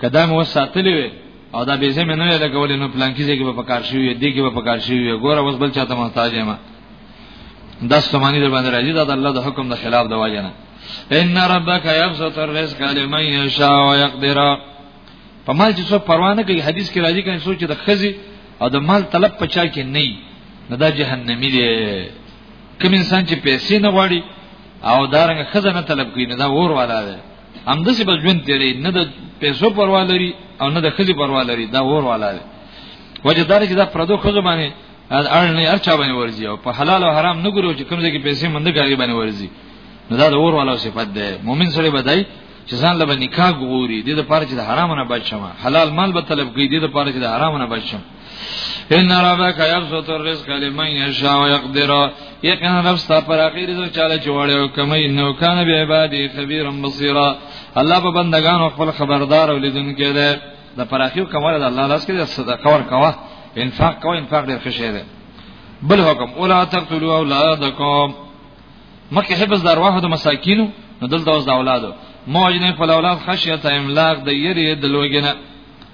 که دا مې اوس ساتلې وي او دا بیزه مې نه وې لګولې نو پلانکي ځای کې به په کار شوي وي دې کې به په کار شوي وي ګوره اوس بل چاته محتاج یم دا ستوماني در باندې راځي دا د الله د حکم د خلاف د وجه نه ان ربک یبسط الرزق لمن یشاء ويقدر په مال چې څو پروا نه کوي حدیث کې راځي کنه سوچ د خزي او د مال طلب پچا کې نه وي نه دا جهنمی دی کوم انسان چې پیسې نه غواړي او دارنګ خزانه طلب کوي نه دا اور والا دی همداسې به ژوند تیری نه د پیسو پروا لري او نه د خزي پروا لري دا ور والا دی وجه دار چې دا پردو خزو باندې اړ نه ارچا باندې ورځي او په حلال او حرام نه ګورو چې کوم ځای کې پیسې مند کوي باندې ورځي نو دا د ور والا صفت ده مؤمن سره بدای چې ځان له نکاح ګوري د دې لپاره چې د حرام نه بچم حلال مال به طلب کوي د دې لپاره چې د حرام نه بچم ان ربک یبسط الرزق لمن یشاء ويقدر یقینا رب ستا پر اخیر رزق چاله چوړې او کمی نو کان به عبادی خبیر بصیر الله په بندگانو خپل خبردار او لیدونکی دی د پر اخیر کمال د الله لاس کې د صدقه ور کوا انفاق کوا انفاق ډیر ښه شی دی بل حکم اولا تقتلوا اولادکم مکه حفظ د ارواح د مساکینو نو دلته اوس د اولادو موجنه خپل اولاد خشیت املاق د یری د لوګنه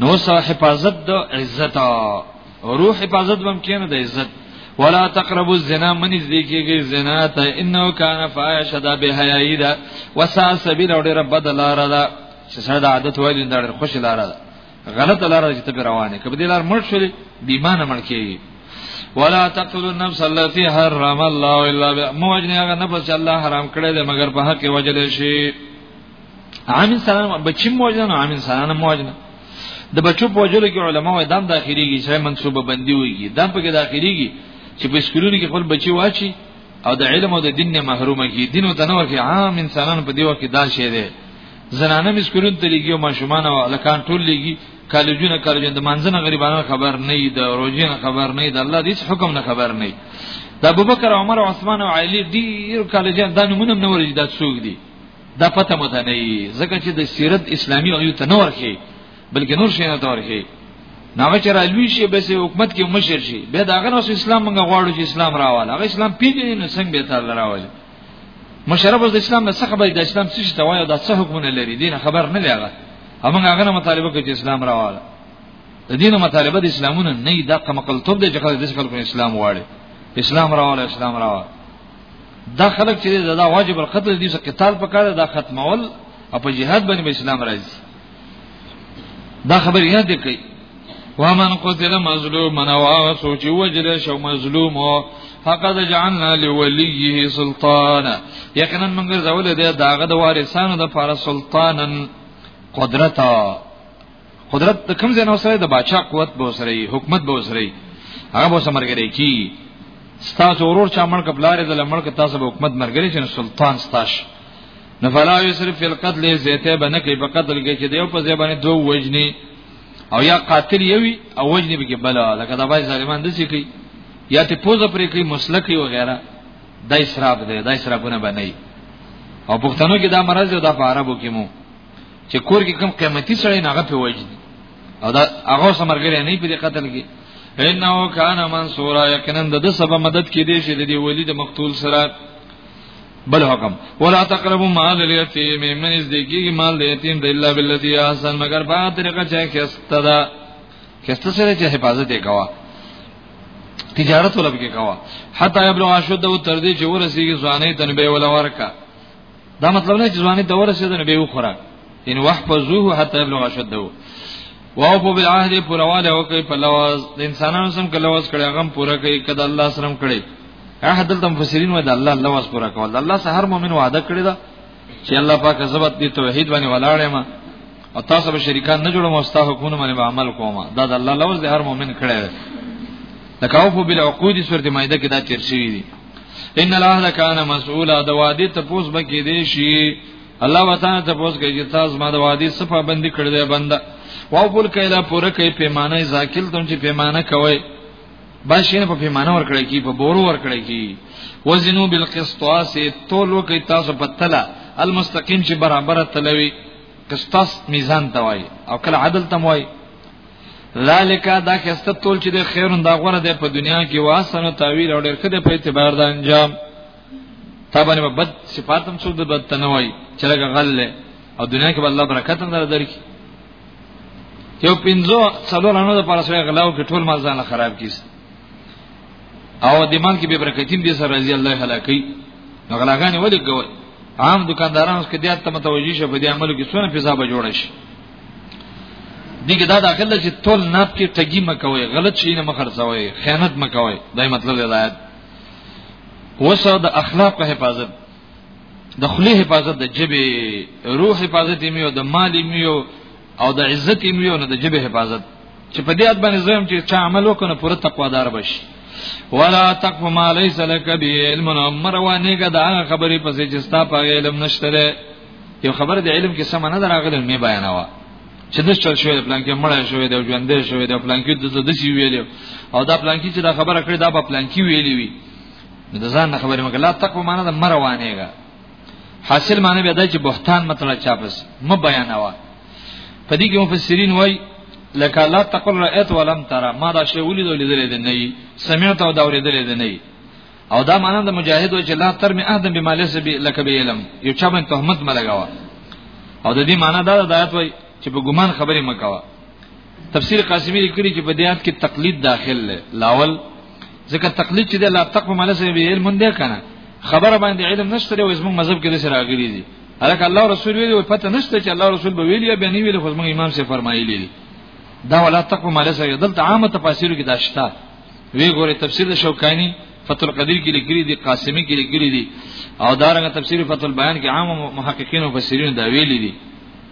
نو سره حفاظت د عزت روح حفاظت بم کینو د عزت ولا تقربوا الزنا من ذکیږي زنا ته انه کان فاحشه ده به حیاي ده وسا سبیل اور رب دلار ده چې سره د عادت وایي د خوش لار ده غلط لار چې ته روانه کبه د لار مړ شولې بیمانه مړ کیږي ولا تقتلوا النفس التي حرم الله الا بها موجنه هغه نفس چې الله حرام کړی دی مگر په حق وجل شي عامل سره بچی موجنه نو عامل سره نه موجنه د بچو په وجلو کې علما وایي دام داخليږي چې منسوبه بندي ويږي دام په کې داخليږي چې په سکولونو کې خپل بچي واچي او د علم او د دین نه محرومه کی دین او تنوع کې عام انسانانو په دیو کې دا شی دی زنانه مسکرون ته لګي او ماشومان او الکان ټول لګي کالجونه کالجونه د منځنه غریبانو خبر نه دی د روزینه خبر نه دی د الله هیڅ حکم نه خبر نه دی د ابوبکر عمر او عثمان او علی ډیر کالجان د نمونه نور دي د سوق دي دا پته مو ده نه ځکه چې د سیرت اسلامي او یو تنور شي بلکې نور شي نه تور شي نو چې رالوي شي به سي حکومت کې مشر شي به دا غنو اسلام موږ غواړو چې اسلام راواله هغه اسلام پیژني نو څنګه به تعالی راواله مشرف د اسلام نه څخه به د اسلام څه ته وایو دا څه حکمونه لري دین خبر نه لګا همغه هغه مطالبه کوي چې اسلام راواله د دین مطالبه د اسلامونه نه دا کمقلتوب دی چې خلک د اسلام غواړي اسلام راواله اسلام راواله دا خلک چې دا واجب القتل دي چې قتال پکاره دا ختمول او په جهاد باندې اسلام راځي دا خبره یاد کړئ ومن قتل مظلوما او سوچ وجل شو مظلوم فقد جعلنا لوليه سلطانا یقینا موږ زول دې داغه د وارثانو د فار سلطانن قدرتا قدرت د کوم ځای نه وسره د باچا قوت به وسره حکومت به وسره هغه به وسره مرګري کی ستاسو ورور چا ملک بلاره د ملک تاسو به حکومت مرګري چې سلطان ستاش نفلا یسرف فی القتل زیته بنه کې په قتل کې چې دیو په ځای باندې دوه وجنی او یا قاتل یوي او وجنی به کې بل لکه دا بای ظالمان دسی کوي یا ته پوزه پرې کوي مسلکی و غیره دا اسراف دی دا اسرافونه باندې او پښتنو کې دا مرز او دا په عربو کې مو چې کور کې کوم قیمتي سړی نه غفه وجد او دا هغه سمرګری نه په قتل کې انه کان منصورا یقینا د سبب مدد کې دی چې د دی ولید مقتول سره بل حکم ولا تقربوا مال اليتيم من ازدګي مال اليتيم د الا بالذي احسن مگر په طریقه چې کستدا کست سره چې حفاظت یې کوا تجارت ولب کې کوا حتا یبلغ اشد او تر دې چې ورسیږي ځانې تنبه ولا ورکا دا مطلب نه چې ځواني ته ورسېد نه به وخوره ان وحفظوه حتى يبلغ اشده واوفوا بالعهد پرواله او کوي په لواز د انسانانو سم کلواز کړي هغه پوره کوي کله الله سره کړي عهد د مفسرین و د الله لواز پوره کول الله سره هر مؤمن وعده کړی دا چې الله پاک زبط دی توحید باندې ولاړې ما او تاسو به شریکان نه جوړم او تاسو حکومت باندې عمل کوم دا د الله لواز د هر مؤمن کړی دا کاوفو بالعقود سورته مائده کې دا چرشي دي ان الله کان مسؤولا د وادي ته پوس بکې دی شي الله وتعالى ته پوس کوي چې تاسو ما د وادي صفه بندي کړې ده بنده واو بول کایلا پوره کوي پیمانه ذاکل تم چې پیمانه کوي باشینه په پیمانه ور کړی کی په بورو ور کړی کی وزنو بالقسطاس تول وکي تاسو په تله المستقیم چې برابر تلوي قسطاس میزان توای او کله عدل تموای ذالک دا خسته تول چې د خیرون دا غره ده په دنیا کې واسنه تعویل او ډېر کده په اعتبار د انجام تابانه په بد صفاتم څو د بد تنوي چې لګه غله او دنیا کې الله برکت هم درک یو پنځو څلور انو د پرسوي غلاو کې ټول مال ځان خراب کیس او د مال کې به برکتیم دي سره رضی الله هلاکی نو غلاګانې ولې کوي عام دکاندارانو کې دیات ته متوجي شه په دې عملو کې څونه فضا به جوړ شي دیګه دا داخل چې تول ناب کې ټګي مکوي غلط شي نه مخرڅوي خیانت مکوي دا مطلب دی آیات وسه د اخلاق په حفاظت د خلی حفاظت د جبه روح حفاظت میو د مال میو او د عزت میو نه د جبه حفاظت چې په دې باندې زم چې چا عمل وکنه پوره تقوا دار بشي ولا تقف ما ليس لك به علم امر وانه دا خبرې پسې چې ستا په علم نشته یو خبر د علم کې سم نه دراغله می بیانوا چې د چل شوی د پلان کې مړ شوی د ژوندې شوی د پلان کې د څه د سی ویل او دا پلان کې چې دا خبره کړې دا په پلان کې ویلې وی د ځان خبرې مګر لا تقو معنا د مروانېګا حاصل معنی به دا چې بهتان مطلب چاپس م بیانوا په دې کې مفسرین وای لکه لا تقل رأیت ولم ترى ما دا شی ولید ولیدل دې نه سمعت او دا ولیدل دې نه او دا معنا د مجاهد چې لا تر می اهدم بما ليس بي لك به علم یو چا باندې تهمت ملګاوه او د دې معنا دا د آیات وای چې په ګمان خبرې مکوه تفسیر قاسمی لیکلی چې په دې آیات کې تقلید داخل دی لاول ځکه تقلید چې د لا تقف بما ليس بي علم دی کنه خبره باندې علم نشته او زموږ مذهب کې د سره راغلي دي هرکه الله رسول ویلي او پته نشته چې الله رسول به ویلي یا به نه ویلي خو زموږ امام سي فرمایلی دي دا ولا تقف بما ليس بي دلته عامه تفاسیر کې دا شته وی ګوره تفسیر د شوکانی فتح القدیر کې لیکلي دي قاسمی کې لیکلي دي او دارنګه تفسیر فتح البیان کې عام محققین او مفسرین دا ویلي دي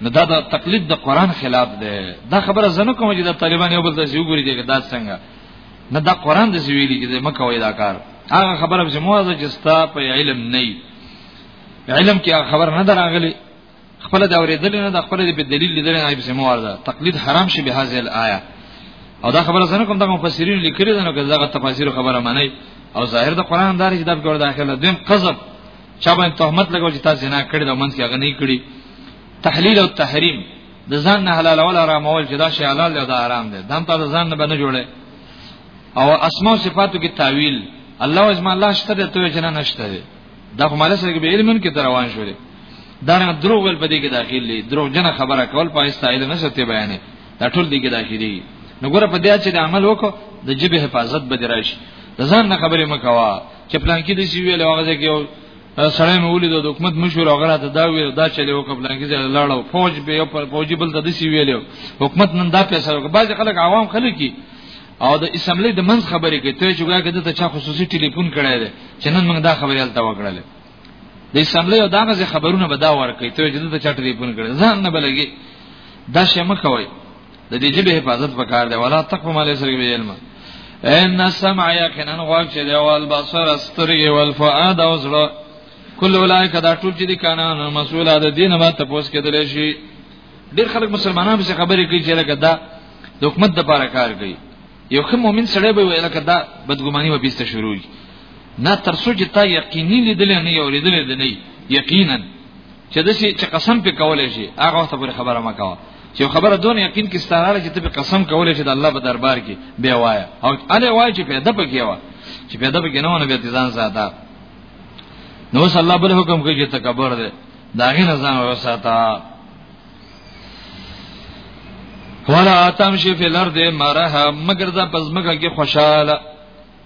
نو دا د تقلید د قران خلاف ده دا خبره زنه کوم چې د طالبان یو بل ته یو ګوري دي دا څنګه نه دا قران د ویلي چې مکه وای دا کار هغه خبره چې موازه چې ستا په علم نه علم کې خبر نه دراغلي خپل د اوریدل نه د خپل د دلیل لیدل نه ایبسه مو ورده تقلید حرام شي به هاذه الايه او دا خبره زنه کوم د مفسرین لیکلي ده نو دغه تفاسیر خبره معنی او ظاهر د قران دار چې د ګور داخله دیم قذب چا باندې تهمت لګول چې تاسو نه کړی د منځ کې هغه نه کړی تحلیل او تحریم د ځان نه حلال او حرام اول چې دا شی حلال دی او دا حرام دی دم ته ځان نه بنه جوړه او اسماء صفاتو کې تعویل الله عزم الله شته ته جنا نشته دا خو مال سره کې به علم کې روان شولې دا نه دروغ ول پدې کې داخل دي دروغ جن خبره کول په استایل نه شته بیانې دا ټول دې کې داخل دي نو ګوره په دې چې د عمل وکړو د جبه حفاظت به درایش د ځان نه خبرې مکوا چې پلان کې دې سی ویل هغه کې سړی مې ولید د حکومت مشور هغه راته دا ویل دا چلی وکړ پلان کې لاړو فوج به یو فوجي بل د دې سی ویل حکومت نن دا پیسې وکړ بعض خلک عوام خلک او د اسمبلی د منځ خبرې کوي ته چې ګویا کده ته چا خصوصي ټلیفون کړی دی چې نن موږ دا خبرې الته وکړل د اسمبلی او دغه ځې خبرونه به دا ورکړي ته چې ته چا ټلیفون کړی ځان نه بلګي دا شی مخه وای د دې جبه حفاظت وکړ دی ولا تقوم علی سر به علم ان السمع یقینا غوږ چې دی او البصر استرګي والفؤاد او زړه کله ولای کدا ټول چې دي کانان مسوله د دینه ما تاسو کې دلې شي ډیر خلک مسلمانانو څخه خبرې کوي چې لکه دا د حکومت د لپاره کار کوي یو خو مؤمن سړی به ویل کدا بدګماني و بیسته شروع نه تر څو چې تا یقیني لیدل نه یو لیدل دی نه یقینا چې د چې قسم په کولې شي هغه وخت پر خبره ما کاوه چې خبره دون یقین کې ستاره چې ته په قسم کولې شي د الله په دربار کې به وایي او اله وایي چې پیدا پکې و چې پیدا پکې نه ونه به ځان ساته نو صلی الله بل حکم کوي چې تکبر دی دا غیر ځان وساته ولا تمشي فی الارض مرها مگر دا پزمکه کې خوشاله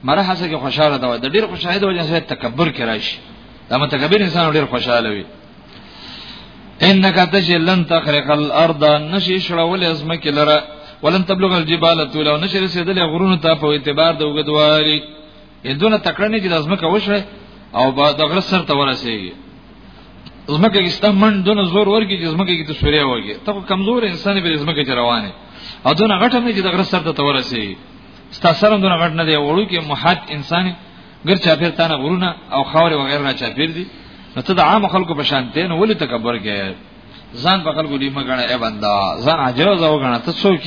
مرها څه کې خوشاله دا د ډیر خوشاله د وجه سره تکبر کرای شي دا متکبر انسان ډیر خوشاله وي انک تجلن تخرق الارض نشي شړول ازمکه لره ولن تبلغ الجبال طولا نشي رسیدل غرونو ته په اعتبار د وګدواري دونه تکړه نه دي د ځمکه وشوي او با د غره سر ته ورسېږي ځمکه کې ستاسو من دونه زور ورګي چې ځمکه کې ته سوریا وږي ته کمزور انسان به ځمکه کې روانه او دونه غټه نه چې د غره سر ته ورسېږي ستاسو سره دونه غټ نه دی وړو کې محد انسان ګر چا پیر تانه غرونه او خاورې وغیرہ را چا پیر دي نو ته د عام خلکو په شان ته نو ولې تکبر کې ځان په خلکو دی مګنه ای بندا ځان عجز او غنه ته څوک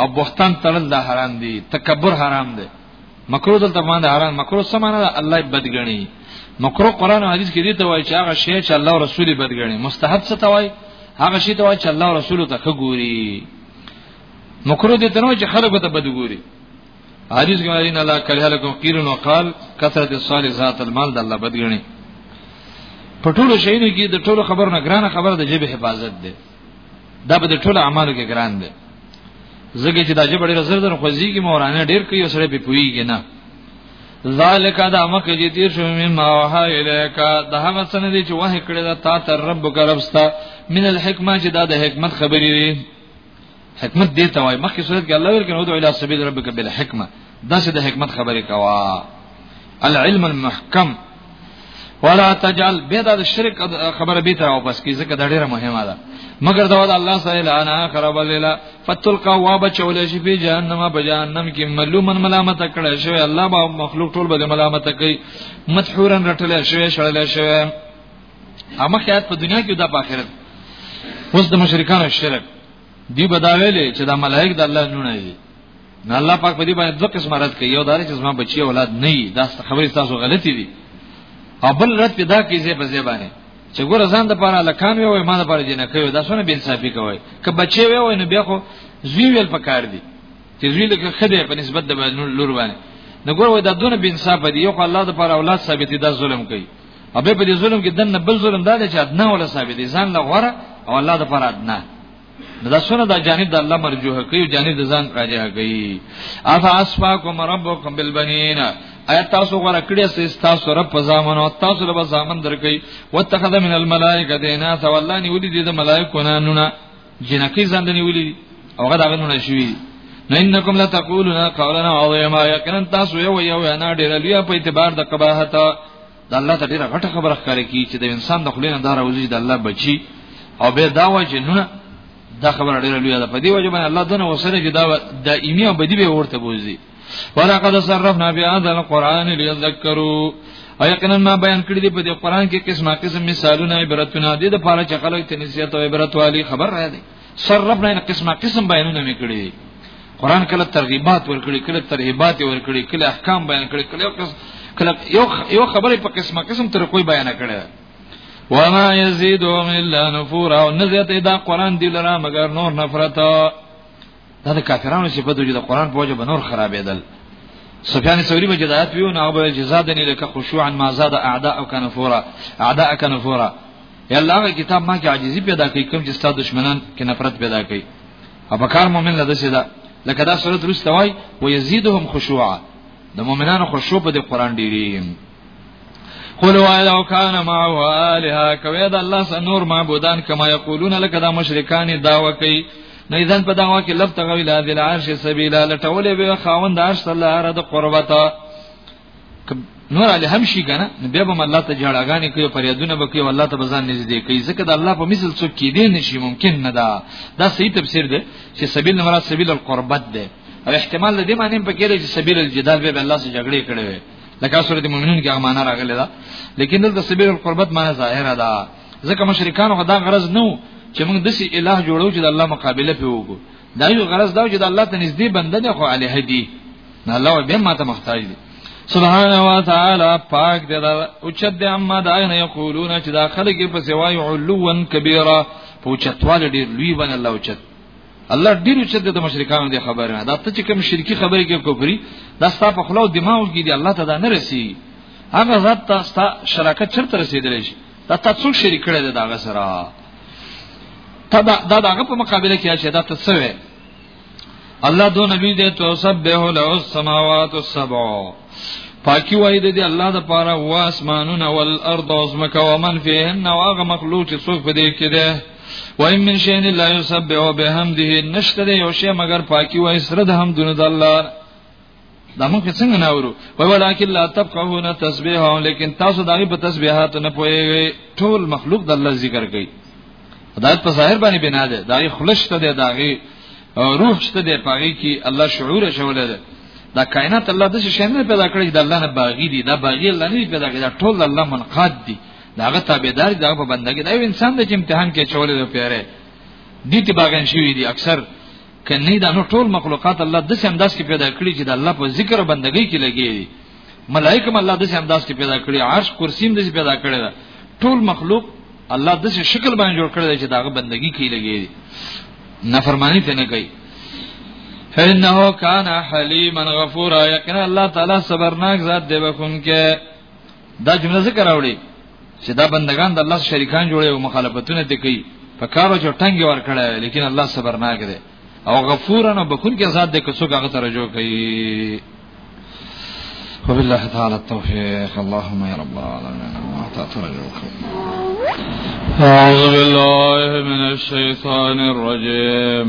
او بوختان تړل دا حرام دي تکبر حرام دی مکروه دلته باندې حرام مکروه سمانه ده الله بدګنی مکروه قران او حدیث کې دي ته وایي چې هغه شی چې الله او رسول بدګنی مستحب څه ته وایي هغه شی ته وایي چې الله او رسول ته خګوري مکروه دي ته نو چې خلکو ته بدګوري حدیث کې مرین الله کړه لکم قیل نو قال کثرت الصالح ذات المال د الله بدګنی په ټولو شیانو کې د ټولو خبرو نه ګرانه خبره د جبه حفاظت ده دا به ټول اعمالو کې ګران دی زګی چې دا جبه ډیر زر زر خوځي کې مورانه ډیر کوي سره به پويږي نه ذالک دا مکه چې تیر شو مما وها الیک دا هغه څنګه دی چې وه کړی دا تا تر رب کربستا من الحکمه چې دا د حکمت خبرې حکمت دې ته وای مخکې صورت کې الله ویل کنه ادعو الى سبیل ربک بالحکمه دا څه د حکمت خبرې کوا العلم المحکم ولا تجعل بيدا د شرک خبره به تر واپس کی ځکه دا ډیره مهمه ده مگر دا ول الله سره لا انا خراب لیلا فتلقا وابچول شي په جهنم په جهنم کې ملومن ملامت کړه شوی الله با مخلوق ټول به ملامت کوي مدحورن رټل شوی شړل شوی اما خیات په دنیا کې دا په آخرت اوس د مشرکانو شرک دی بداویلې چې دا ملائک د الله نونه دي نه الله پاک په دې باندې دوه قسم رد کوي یو دا چې زما بچي اولاد نه دي دا خبره تاسو غلطي دي او بل رد پیدا کوي زه په زبانه چې ګور ځان د پاره لکان وي او ما د پاره جنہ کوي دا څونه بل صافي کوي که بچي وي او نه بیا خو زوی ویل پکار دي چې زوی لکه خدای په نسبت د لور باندې نو ګور وای دا دونه بنصاف دي یو الله د پاره اولاد ثابت دي دا ظلم کوي او به په دې ظلم کې دنه بل ظلم دا دی چې ادنا ولا ثابت دي ځان لا غره او الله د پر ادنا دا سونه دا جانب د الله مرجوه کوي جانب د ځان راجه کوي اف اسفاکم ربکم بالبنین ایا تاسو غره کړی سې تاسو رب په ځامن او تاسو له ځامن درکې واتخذ من الملائکه دینا ثوالانی ولید د ملائکه نه جنکی ځان دی نیولې او هغه دغه نه شوی نه انکم لا تقولون قولا عظیما یقینا تاسو یو یو نه ډیر لوی په اعتبار د قباحت د الله ته ډیره غټه خبره ښکاري کی چې د انسان د خلینو دار اوځي د الله بچي او به دا وایي چې نه دا خبره ډیره لوی ده په دې وجه باندې الله دنه وسره چې دا دایمي او بدی به ورته بوزي ولقد صرفنا بهذا القران ليذكروا ايقنا ما بیان کړی دی په دې قران کې قسمه قسم مثالونه عبرتونه دي د پاره چې خلک ته نصیحت او عبرت والی خبر را دي صرفنا قسمه قسم بیانونه میکړي قران کله ترغیبات ورکړي کله ترهیبات ورکړي کله احکام بیان کړي کله یو قسم کله یو یو خبره په قسمه قسم تر کوی بیان کړي وما يزيدهم الا نفورا نزيت دا قران دی لرا مگر نور نفرت دا د کافرانو صفت وجود قرآن په وجه به نور خرابېدل سفیان ثوری به جدایت ویو نه به جزادنی لک خشوعا ما زاد اعداء کنفورا اعداء کنفورا یا الله کتاب ما کې عاجزی پیدا کوي کوم چې ستاسو دشمنان کې نفرت پیدا کوي او په کار مؤمن لده سي دا لکه دا سورۃ رسته وای و یزيدهم خشوعا د مؤمنانو خشوع په قرآن ډیری قل ولو كان معه الها کوي دا الله سنور معبودان کما یقولون لکه دا مشرکان دا وکي نو اذن په دغه کې لفظ تغوی لا ذل عرش سبیلا لټولې به خاوند عرش صلی الله علیه د قربت نور علی هم شي کنه بیا به الله ته جړاګانې کوي پریادونه به کوي الله ته بزان نږدې کوي ځکه د الله په مثل څوک کې دی نشي ممکن نه دا دا صحیح تفسیر دی چې سبیل نه مراد سبیل القربت دی او احتمال دې معنی په کې دی چې سبیل الجدال به الله سره جګړې کړي وي لکه سورۃ المؤمنون کې امانه راغلی دا لیکن دلته سبیل القربت معنی ظاهره ده ځکه مشرکان خدا غرض نو چې موږ دسی الہ جوړو چې د الله مقابله په وګو دا یو غرض دا چې د الله ته نږدې بنده دی خو الہ دی نه الله به ماته محتاج دی سبحانه و تعالی پاک دی دا او چې د اما دا نه یقولون چې دا خلک په سوای علوا کبیره پوچتواله ډیر لوی باندې الله اوچت الله ډیرو چې د مشرکانو دی خبره نه دا ته چې کوم شرکی خبره کې کوپری دا ستا په خلو دماغ کې دی الله ته دا نه رسی هغه ذات ته ستا شراکت چرته رسیدلی شي دا تاسو شریک کړی دی دا سره ته دا دا دغه په مقابله کې چې دا ته څه وې الله دو نبی دې تو سبح له السماوات السبع پاکی وای دې الله د پاره واسمانونه والارض واسمک ومن فيهن واغه مخلوق چې څوک په دې کې ده و ان من شین لا یسبح بحمده نشته دی یو شی مگر پاکي وای سره د حمدونو د الله دا موږ څنګه ناورو وای ولکن لا تفقهون تسبیحهم لیکن تاسو دغه په تسبیحات نه پوهیږئ ټول مخلوق د الله ذکر کوي هدایت په ظاهر باندې بنا ده دغه خلش ته ده دغه روح شته ده پاږي کې الله شعور شوله ده دا کائنات الله د شي نه پیدا کړی د الله نه باغی دي دا باغی الله نه پیدا کړی دا ټول الله منقاد دي داغه تابعدار دغه په بندګي دا یو انسان د امتحان کې چولې دی پیاره دي ته باغن شوی دي اکثر کني دا نو ټول مخلوقات الله د سم داس کې پیدا کړی چې د الله په ذکر او بندګۍ کې لګي دي ملائکه الله د سم داس کې پیدا کړی عرش کرسیم د پیدا کړی دا ټول مخلوق الله د شکل باندې جوړ کړی چې داغه بندګي کې لګي دي نافرمانی ته نه کوي فإنه كان حليما غفورا یقینا الله تعالی صبرناک ذات دی بخون کې دا جمله ذکر راوړي چې دا بندگان د الله شریکان جوړي او مخالفتونه دي کوي په کارو چې ټنګي ور کړی لیکن الله صبرناک دی او غفورن بخون کې ذات دې کوڅو هغه ته رجوع کوي وبالله تعالى التوفيق اللهم يا رب العالمين ما تترجوك أعوذ بالله من الشيطان الرجيم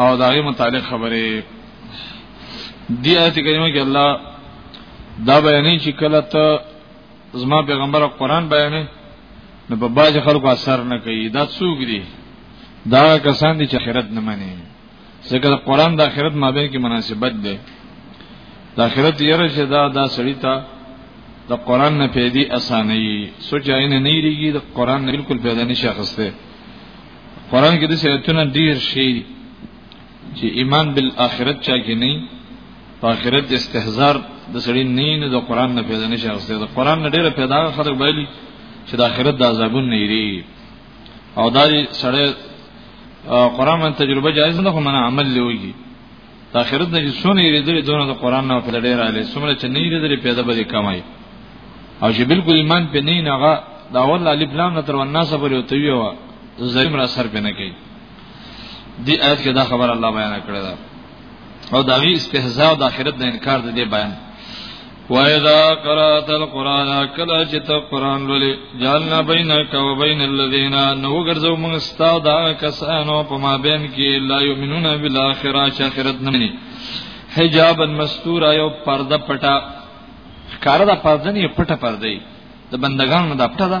او داغه متعلق خبره دی آیت کریمه کې الله دا بیانې چې کله ته زما پیغمبر قرآن بیانې نو په باج خلکو اثر نه کوي دا څوک دي دا کسان دي چې آخرت نه مني ځکه د قرآن د آخرت مابین کې مناسبت ده د آخرت یره چې دا دا سړی ته د قرآن نه پیدي اساني سوچ عین نه ریږي د قرآن نه بالکل پیدا نشي اخسته قران کې د سیرتونه ډیر شي چې ایمان بالآخرت چا کې نه په آخرت استهزار د سړی نه نه د قران نه پیدا نشي اوسه د قران نه ډیره پیدا خلک وایي چې د آخرت د عذابون نه لري او دا سړی قران من تجربه جایز نه خو من عمل لوي د اخرت نه چې څونه یریدل دونه د قران نه په ډیر اله څومره چې نه یریدل پیدا به کمای او چې بالکل ایمان په نه نه غا دا ول الف لام نه تر وناس پورې وته وی وا زریم را سر پنه کوي دی آیت کې دا خبر الله بیان کړی دا او دا وی استهزاء او د اخرت نه انکار د دې بیان واذا قرات القران کله چې ته قران ولې جاننا بینک و بین الذین نو ګرځو موږ ستاو دا کسانو په ما بین کې لا یؤمنون بالاخره چې اخرت نه مني حجابا مستورا یو پرده پټا کار دا پرده نه پټه پرده د بندگانو دا پټه ده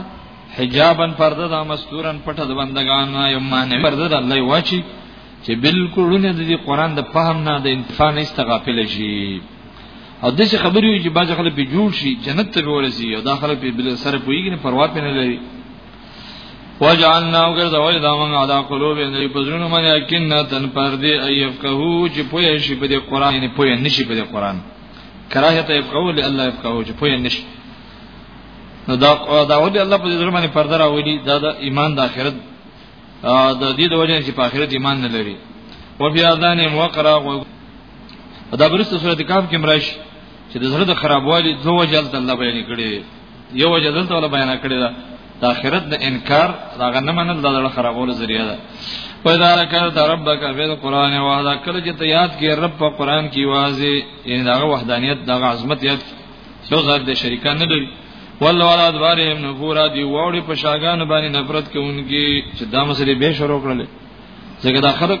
حجابا پرده دا مستورن پټه د بندگانو یو معنی پرده د الله واچي چې بالکل نه د قران د فهم نه د انتفاع نه استغافل شي او دغه خبرې وي چې باز خلک په جوړ شي جنت ته ورسي او دا خلک په بل سره پويږي نه پروا پې نه لري وجعلنا وګرځول دا موږ علا قلوب دې پزړونو باندې اکنه تن پر دې ايفقهو چې پوي شي په دې قران نه پوي نشي په دې قران کراهه ته يفقهو لله الله يفقهو چې پوي نشي نو دا دا ودی الله په دې زړه باندې پرده راوړي دا د ایمان د آخرت د دې د وجه چې په آخرت ایمان نه لري وفي اذان وقرا دا برسته سورته کاف کې مرش چې د زړه د خرابوالي دوه وجل د الله بیان کړي یو وجل د الله بیان کړي دا د آخرت د انکار دا غنه منل د زړه خرابولو ذریعہ ده پیدا کړ د ربک په قران او دا کله چې ته یاد کې رب په قران کې واځي یعنی دا وحدانیت دا عظمت یاد شو زاد د شریکان نه لري والله ولا ادوارهم نفورا دی وړي په شاګان باندې نفرت کوونکی چې دا مسلې به شروع کړل ځکه دا خلک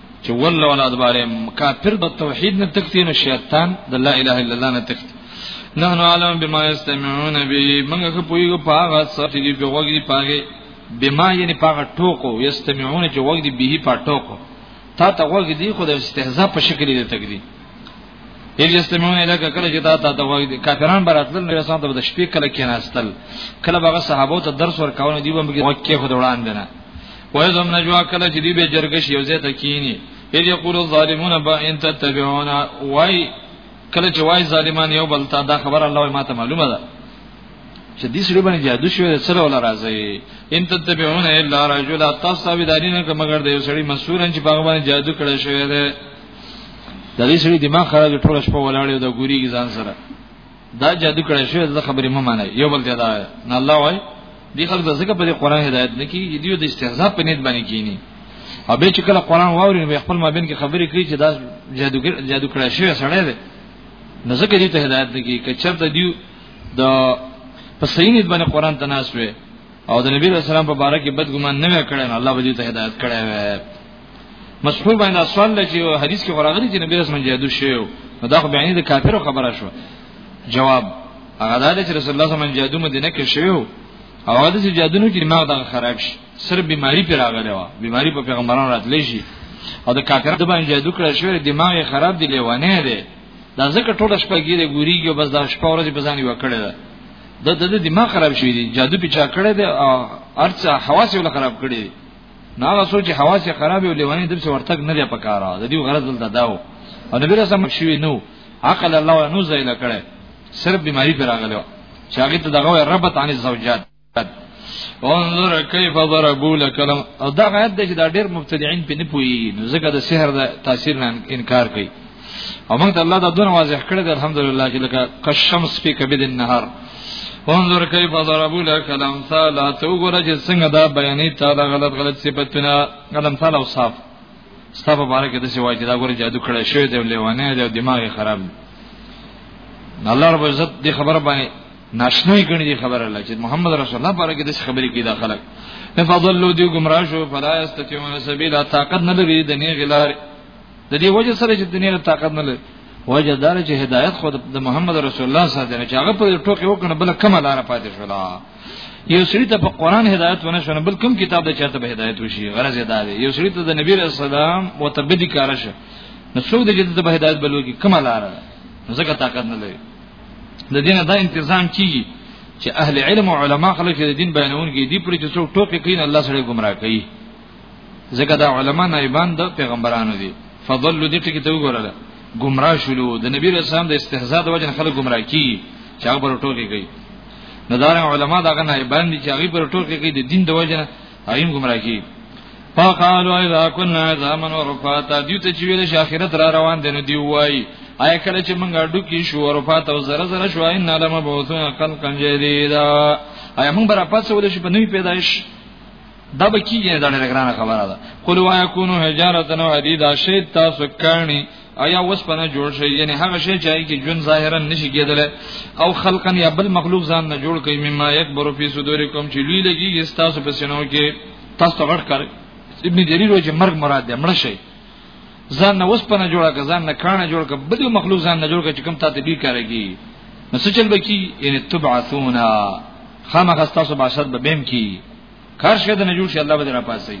چې ول ولا ادبارې کافر د توحید نه تختی نو شیطان د لا اله الا الله نه تختی نحن عالم بما یستمعون به موږ خو پویګو پاغه ساتي دی په وګړي پاغه بما یعنی پاغه ټوکو یستمعون چې وګړي به په ټوکو تا ته وګړي دی خو د استهزاء په شکل دی تکلی هیل یستمعون الک کله چې تا ته وګړي کافران براتل نو سان ته د شپې کله کې ناستل کله هغه صحابو ته درس ورکاونه دی ومګي وکه خو وړاندې نه وایزم نجوا کله چې دی به جرګش یو ځای ته کینی اذ یقول الظالمون با ان تتبعون وای کله چې وای ظالمان یو بل ته دا خبر الله ما ته معلومه ده چې دې سړي باندې جادو شوی سره ولا راځي ان تتبعون الا رجلا تاسو به دارینه کوم مگر د یو سړي مسورن چې باغ باندې جادو کړی شوی دی د دې سړي دماغ خراب ټول شپه ولاړ دی د ګوري ځان سره دا جادو کړی شوی د خبرې مې معنی یو بل دی دا نه الله وای دی خلک ځکه په قرآن هدایت نه کیږي دیو د استهزاء په نیت باندې کینی او به چې کله قرآن واوري نو خپل مابین کې خبرې کوي چې دا جادوګر جادو کړی شوی سړی دی نو ځکه دې ته هدایت نه کیږي که چرته دیو د په صحیح نیت باندې قرآن تناسوي او د نبی رسول الله په باره کې بد ګمان نه وکړي نو الله به دې ته هدایت کړی وي مصحوب ان اصل چې حدیث کې ورغلي چې نبی رسول جادو شیو نو دا خو بیان د کافرو خبره شو جواب هغه دا چې رسول الله صلی الله علیه وسلم جادو مدینه کې شیو او هغه د جادونو کې دماغ دا خراب شي سر بیماری پر راغلی و بیماری په پیغمبرانو راتلی شي او د کافرو د باندې جادو کړی شوی دماغ یې خراب دی لیوانه دی دا ځکه ټول شپه ګیره ګوریږي بس دا شپه ورځ په ځان یو کړی ده د د دماغ خراب شوی دی جادو په چا کړی دی او ارڅه حواس یې خراب کړی دی نو هغه سوچ حواس یې خراب او لیوانی د څه ورتګ نه دی پکاره د دې غرض دلته داو او نبی رسول الله شوی نو عقل الله نو زایل کړي صرف بیماری پر راغلو چې هغه ته دغه ربط عن الزوجات انظر کیف ضربوا لك لم او دا غایت د ډیر مبتدعين په نه پوي ځکه د سحر د تاثیر نه انکار کوي او موږ ته الله دا دونه واضح کړی دی الحمدلله چې لکه کشمس فی کبد النهار انظر کیف ضربوا لك الامثال ته وګوره چې څنګه دا بیانې تا دا غلط غلط صفاتونه غلط مثال او صاف ستاسو مبارک د سی واجب دا ګوره جادو کړی شوی دی لیوانه دی دماغ خراب دی الله رب عزت دې خبره باندې ناشنای کړي دې خبره الله چې محمد رسول الله بارک دې خبرې کې دا خلک فضلوا دې گمراه شو فلا استتیون سبیلا طاقت نه لري د نه غلار د دې وجه سره چې دنیا له طاقت نه لري وجه دار چې هدایت خود د محمد رسول الله صلی الله علیه وسلم چې هغه په ټوکی وکنه بل کومه لار پاتې شولا یو سړي ته په قران هدایت ونه شونه بل کوم کتاب د چاته به هدایت وشي غرض یې دا دی یو سړي ته د نبی رسول الله متبدی کار شه نو څوک د جدت به هدایت بلوږي کومه لار ځکه طاقت نه لري د دین دا تنظیم کیږي چې اهل علم او علما خلک د دین بیانون کې دي پر چې څوک ټوکی کوي الله سره گمراه کوي ځکه دا علما نایبان د پیغمبرانو دي فضل دې ټکی ته وګورل گمراه شلو د نبی رسول الله د استهزاء د وجه خلک گمراه کی چې هغه پر ټوکی کوي نو دا علما دا غنه نایبان دي چې هغه پر ټوکی کوي د دین د وجه هغه گمراه کی فقالوا اذا كنا عظاما ورفاتا دیو ته چې ویل شاخرت را روان دي نو دی وای آیا کله چې موږ اډو کې شو ورفات او زره زره شو ان علم بوثو خلقا جديدا آیا موږ برا پاتې ول شي په نوې پیدایش دا به کیږي دا ډېر ګرانه خبره ده قل ويكون حجاره نو حديدا شي تاسو کانی ایا وسپنه جوړ شي یعنی هغه شی چې کی جون ظاهرا نشي کېدل او خلقا یا بل مخلوق ځان نه جوړ کوي مما یکبر فی صدورکم چې لوی لګي تاسو په سینو کې تاسو غټ کړئ ابن جریر وایي مرګ مراد دی مړ شي ځان نه وسپنه جوړه که ځان نه کانه جوړه که بل مخلوق ځان نه جوړه که کوم تاسو به کارږي نو څه چل بکی یعنی تبعثونا خامخ تاسو باشد به بیم کی کار شه د نه جوړ شي الله به را پاسي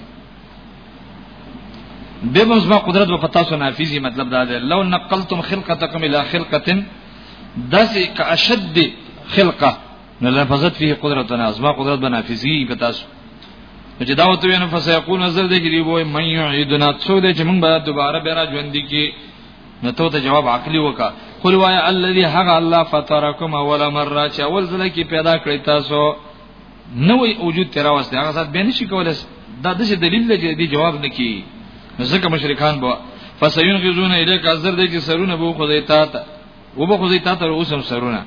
به موږ ما قدرت په تاسو نافذي مطلب دا دی لو نقلتم خلقتكم الى خلقه داسې ک اشد خلقه نو لفظت فيه قدرت ناز ما قدرت بنافذي په تاسو چې دا وته وینم فسيقول نظر دې کې دی وای من يعيدنا څو دې چې موږ به دوباره به را ژوند کی نو ته ته جواب عقلی وکا قل وایا الذي هغه الله فطرکم اول مره چې اول ځل کې پیدا کړی تاسو نوې وجود تر اوسه هغه ذات به نشي کولای دا د دلیل دی دی جواب نکي ځکه مشرکان به فسيون غزون الیک ازر دی چې سرونه به خو دی تا ته و به خو دی تا ته اوسم سرونه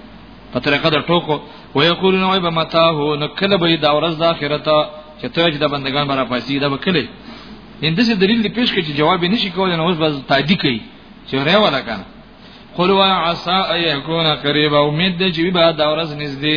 په طریقه د ټوکو و یقولون وای به متا هو نو کله به دا ورځ د اخرت چې ته چې د بندگان برا پاسې دا وکړي ان دغه دلیل دی پیش کړي چې جواب نشي کولای نو اوس به تعدی کوي چې رې ولا کنه قل وا عسى ان يكون قريبا امید دې چې به دا ورځ نږدې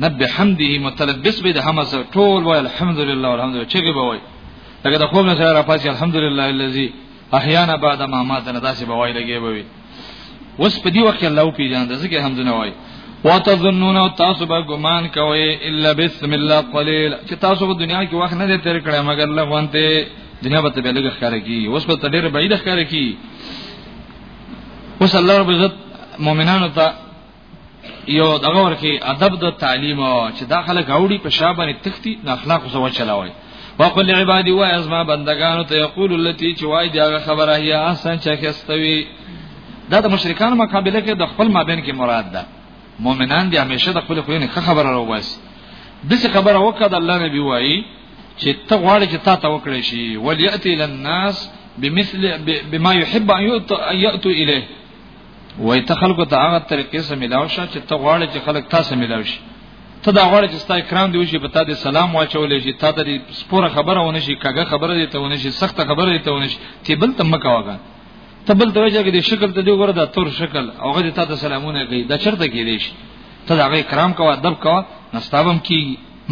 نب بحمده متلبس به د حمد سره ټول وای الحمدلله الحمدلله چې به وای لکه د خوب نه سره راپاسي الحمدلله الذي احیانا بعد ما ماتنا داسې به وای لګي به وي وس په دې وخت کې الله پیژاند ځکه حمد نه وای وتظنون او تاسو به ګمان کوئ الا بسم الله قليل چې تاسو په دنیا کې وخت نه دی تیر کړی مګر لغونته دنیا به ته لږ ښکار کی اوس په تډیر بعید ښکار کی اوس الله رب عزت مؤمنانو ته یو دغه ورکه ادب د تعلیم چې دا خلک اوړي په شابه تختی د اخلاق سره چلاوي وقل عبادي وای از ما بندگانو ته یقول التي چې وای دا خبره هي احسن چې خستوي دا د مشرکان مقابله کې د خپل مابین کې مراد ده مؤمنان دي همیشه د خپل خوینه خبره راوباسي دغه خبره وکړه الله نبی وای چې ته غواړې چې تا ته وکړې شي ولياتي للناس بمثل بما يحب ان يؤتوا اليه وای ته خلکو ته هغه طریقې سره ملاو شه چې ته غواړې چې خلک تاسو ملاو شي ته دا غواړې چې ستای کرام دی وشي په تا دې سلام واچولې شي تا دې سپوره خبره ونه شي کاګه خبره دې ته ونه شي سخته خبره دې ته ونه شي تی بل ته مکه واګه ته بل ته وجه کې دې شکل ته دې وګوره دا تور شکل او غږ ته ته سلامونه کوي دا چرته کې دې شي ته دا غي کرام کوه ادب کوه نستابم کی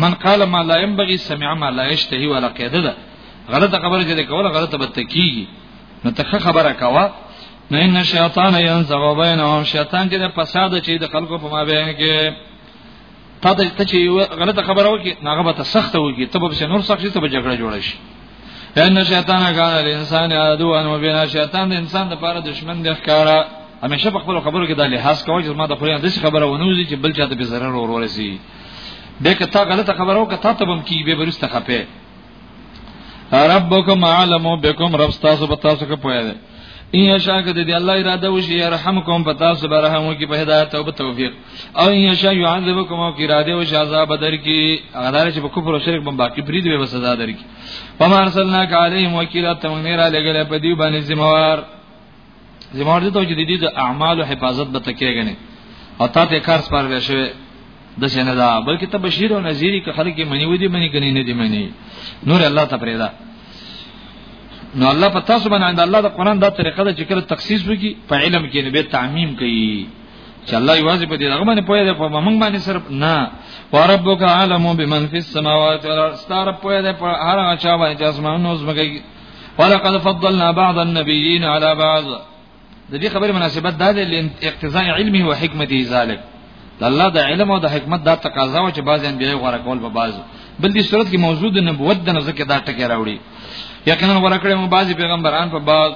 من قال ما لا ينبغي سمع ما لا يشتهي ولا قيده ده غلطه خبره چې کوله غلطه بتکیږي نو ته خبره کوا نو ان شیطان ينزغ بینهم شیطان چې د فساد چې د خلکو په مابین کې تا ته ته چې غلطه خبره وکي هغه به سخت وکي ته به نور سخت شي ته به جګړه جوړ شي ان شیطان کان الانسان عدو ان وبنا شیطان د انسان لپاره دشمن دی ښکارا همیشه په خپل خبرو کې د لحاظ کوي چې ما د خپل اندیش خبره ونوزي چې بل چاته به ضرر ورورسي به که تا غلطه خبره وکړه تا ته بم کی به برسته خپه ربکم عالم بكم رب تاسو په تاسو کې پوهه ده ان شاء که دې الله اراده وشي يرحمکم په تاسو به رحم وکي په هدایت او په توفیق او ان شاء يعذبکم او کی اراده وشي عذاب درکې هغه چې په کفر او شرک باندې باقی فرید به سزا درکې فما ارسلناک علیهم وکیلا تمنیر علیګل په دې باندې ذمہوار زموږ ته چې د دې د اعمالو حفاظت به تکیږي نه او تا ته کار سپارل شوی د څنګه دا بلکې ته بشیر او نذیر که خلک یې منی ودی منی کني نه دی منی نور الله ته پرېدا نو الله په تاسو باندې عند الله د قران دا طریقه ده چې کله تخصیص وکي په علم کې نه به تعمیم کوي چې الله یوازې په دې هغه باندې پوهه ده په موږ باندې صرف نه وربک عالم بمن فی السماوات والارض ستاره پوهه ده په هر هغه چا باندې چې اسمانونو زمګي ولقد فضلنا بعض النبيين على بعض د دې خبرې مناسبت دا ده لین اقتضاء علمه او حکمته ذالک د الله د علم او د حکمت دا تقاضا و چې بعض انبیای غوړه کول به بعض بل دې صورت کې موجود نبوت د نزد کې دا ټکی راوړي یقینا غوړه کړې مو بعض پیغمبران په بعض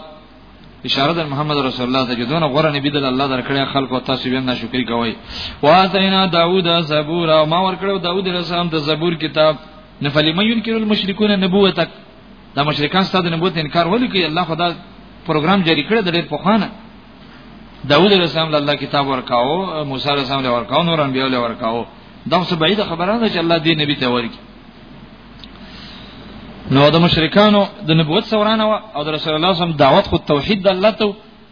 اشاره د محمد رسول الله ته جدونه غره نبی د الله درکړی خلق او تاسو به ناشکری کوي واتینا داوود زبور او ما ورکړو داوود رسول الله د زبور کتاب نفلی من ينکر المشرکون نبوتک دا مشرکان ستاسو د نبوت انکار ولې کوي الله خدا پروګرام جاری کړی د ډېر پخوانه داوود علیه السلام له الله کتاب ورکاو موسی علیه السلام له ورکاو نور انبیاء له ورکاو دا څه بعیده خبره ده چې الله دې نبی ته ورکی نو د مشرکانو د نبوت سورانه او د رسول الله صلی الله علیه وسلم دعوت خو توحید د الله ته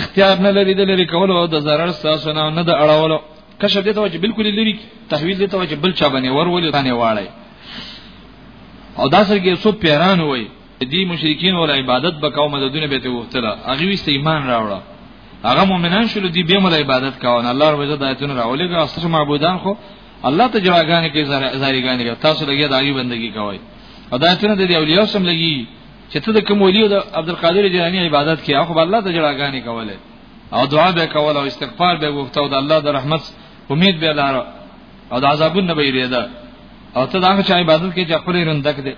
اختیار نه لري د لري کولو او د zarar تاسو نه نه د اړولو کشه دې ته وجه بالکل لري تحویل دې ته وجه بل چا باندې ورولې ثاني واړی او دا سره کې څو پیران وای دي مشرکین ول عبادت بکاو مددونه به ته وختله هغه وست ایمان راوړه هغه مؤمنان شول دي به مل عبادت کاوه الله رب عزت آیتونه راولې ګا اصل معبودان خو الله ته جواګانې کې زاري ګانې تاسو لګي دایي بندگی کوي هدایتونه د اولیاء سم لګي چې ته د کوم ولیو د عبدالقادر جیلانی عبادت کې اخو الله ته جړاګانی کوله او دعا به کوله او استغفار به وکړو د الله د رحمت امید به لاره او د عذابونو به یریدا او ته دا چې عبادت کې چې خپل رندک دي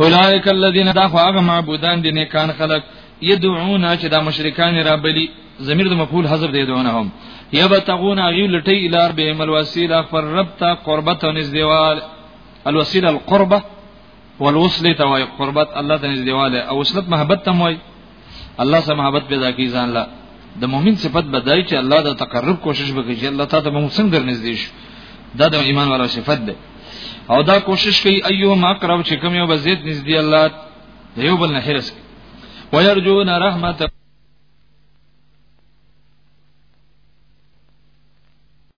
اولائک الذین دعوا هغه معبودان دي نه کان خلق یدعون چې دا مشرکان را بلی ضمیر د مفعول حذف دی دونه هم یبتغون غی لټی الار به مل وسیله پر رب ته قربت او نزدیوال الوسیله القربه والوصل ته وای قربت الله ته نږدېواله او وصلت محبت ته وای الله سره محبت پیدا کی ځان لا د مؤمن صفت بدای چې الله د تقرب کوشش وکړي چې الله تعالی موږ څنګه نږدې شي دا د ایمان والا صفت ده او دا کوشش کوي ایو ما قرب چې کوم یو بزید نږدې الله د یو بل نه هرس ويرجون رحمته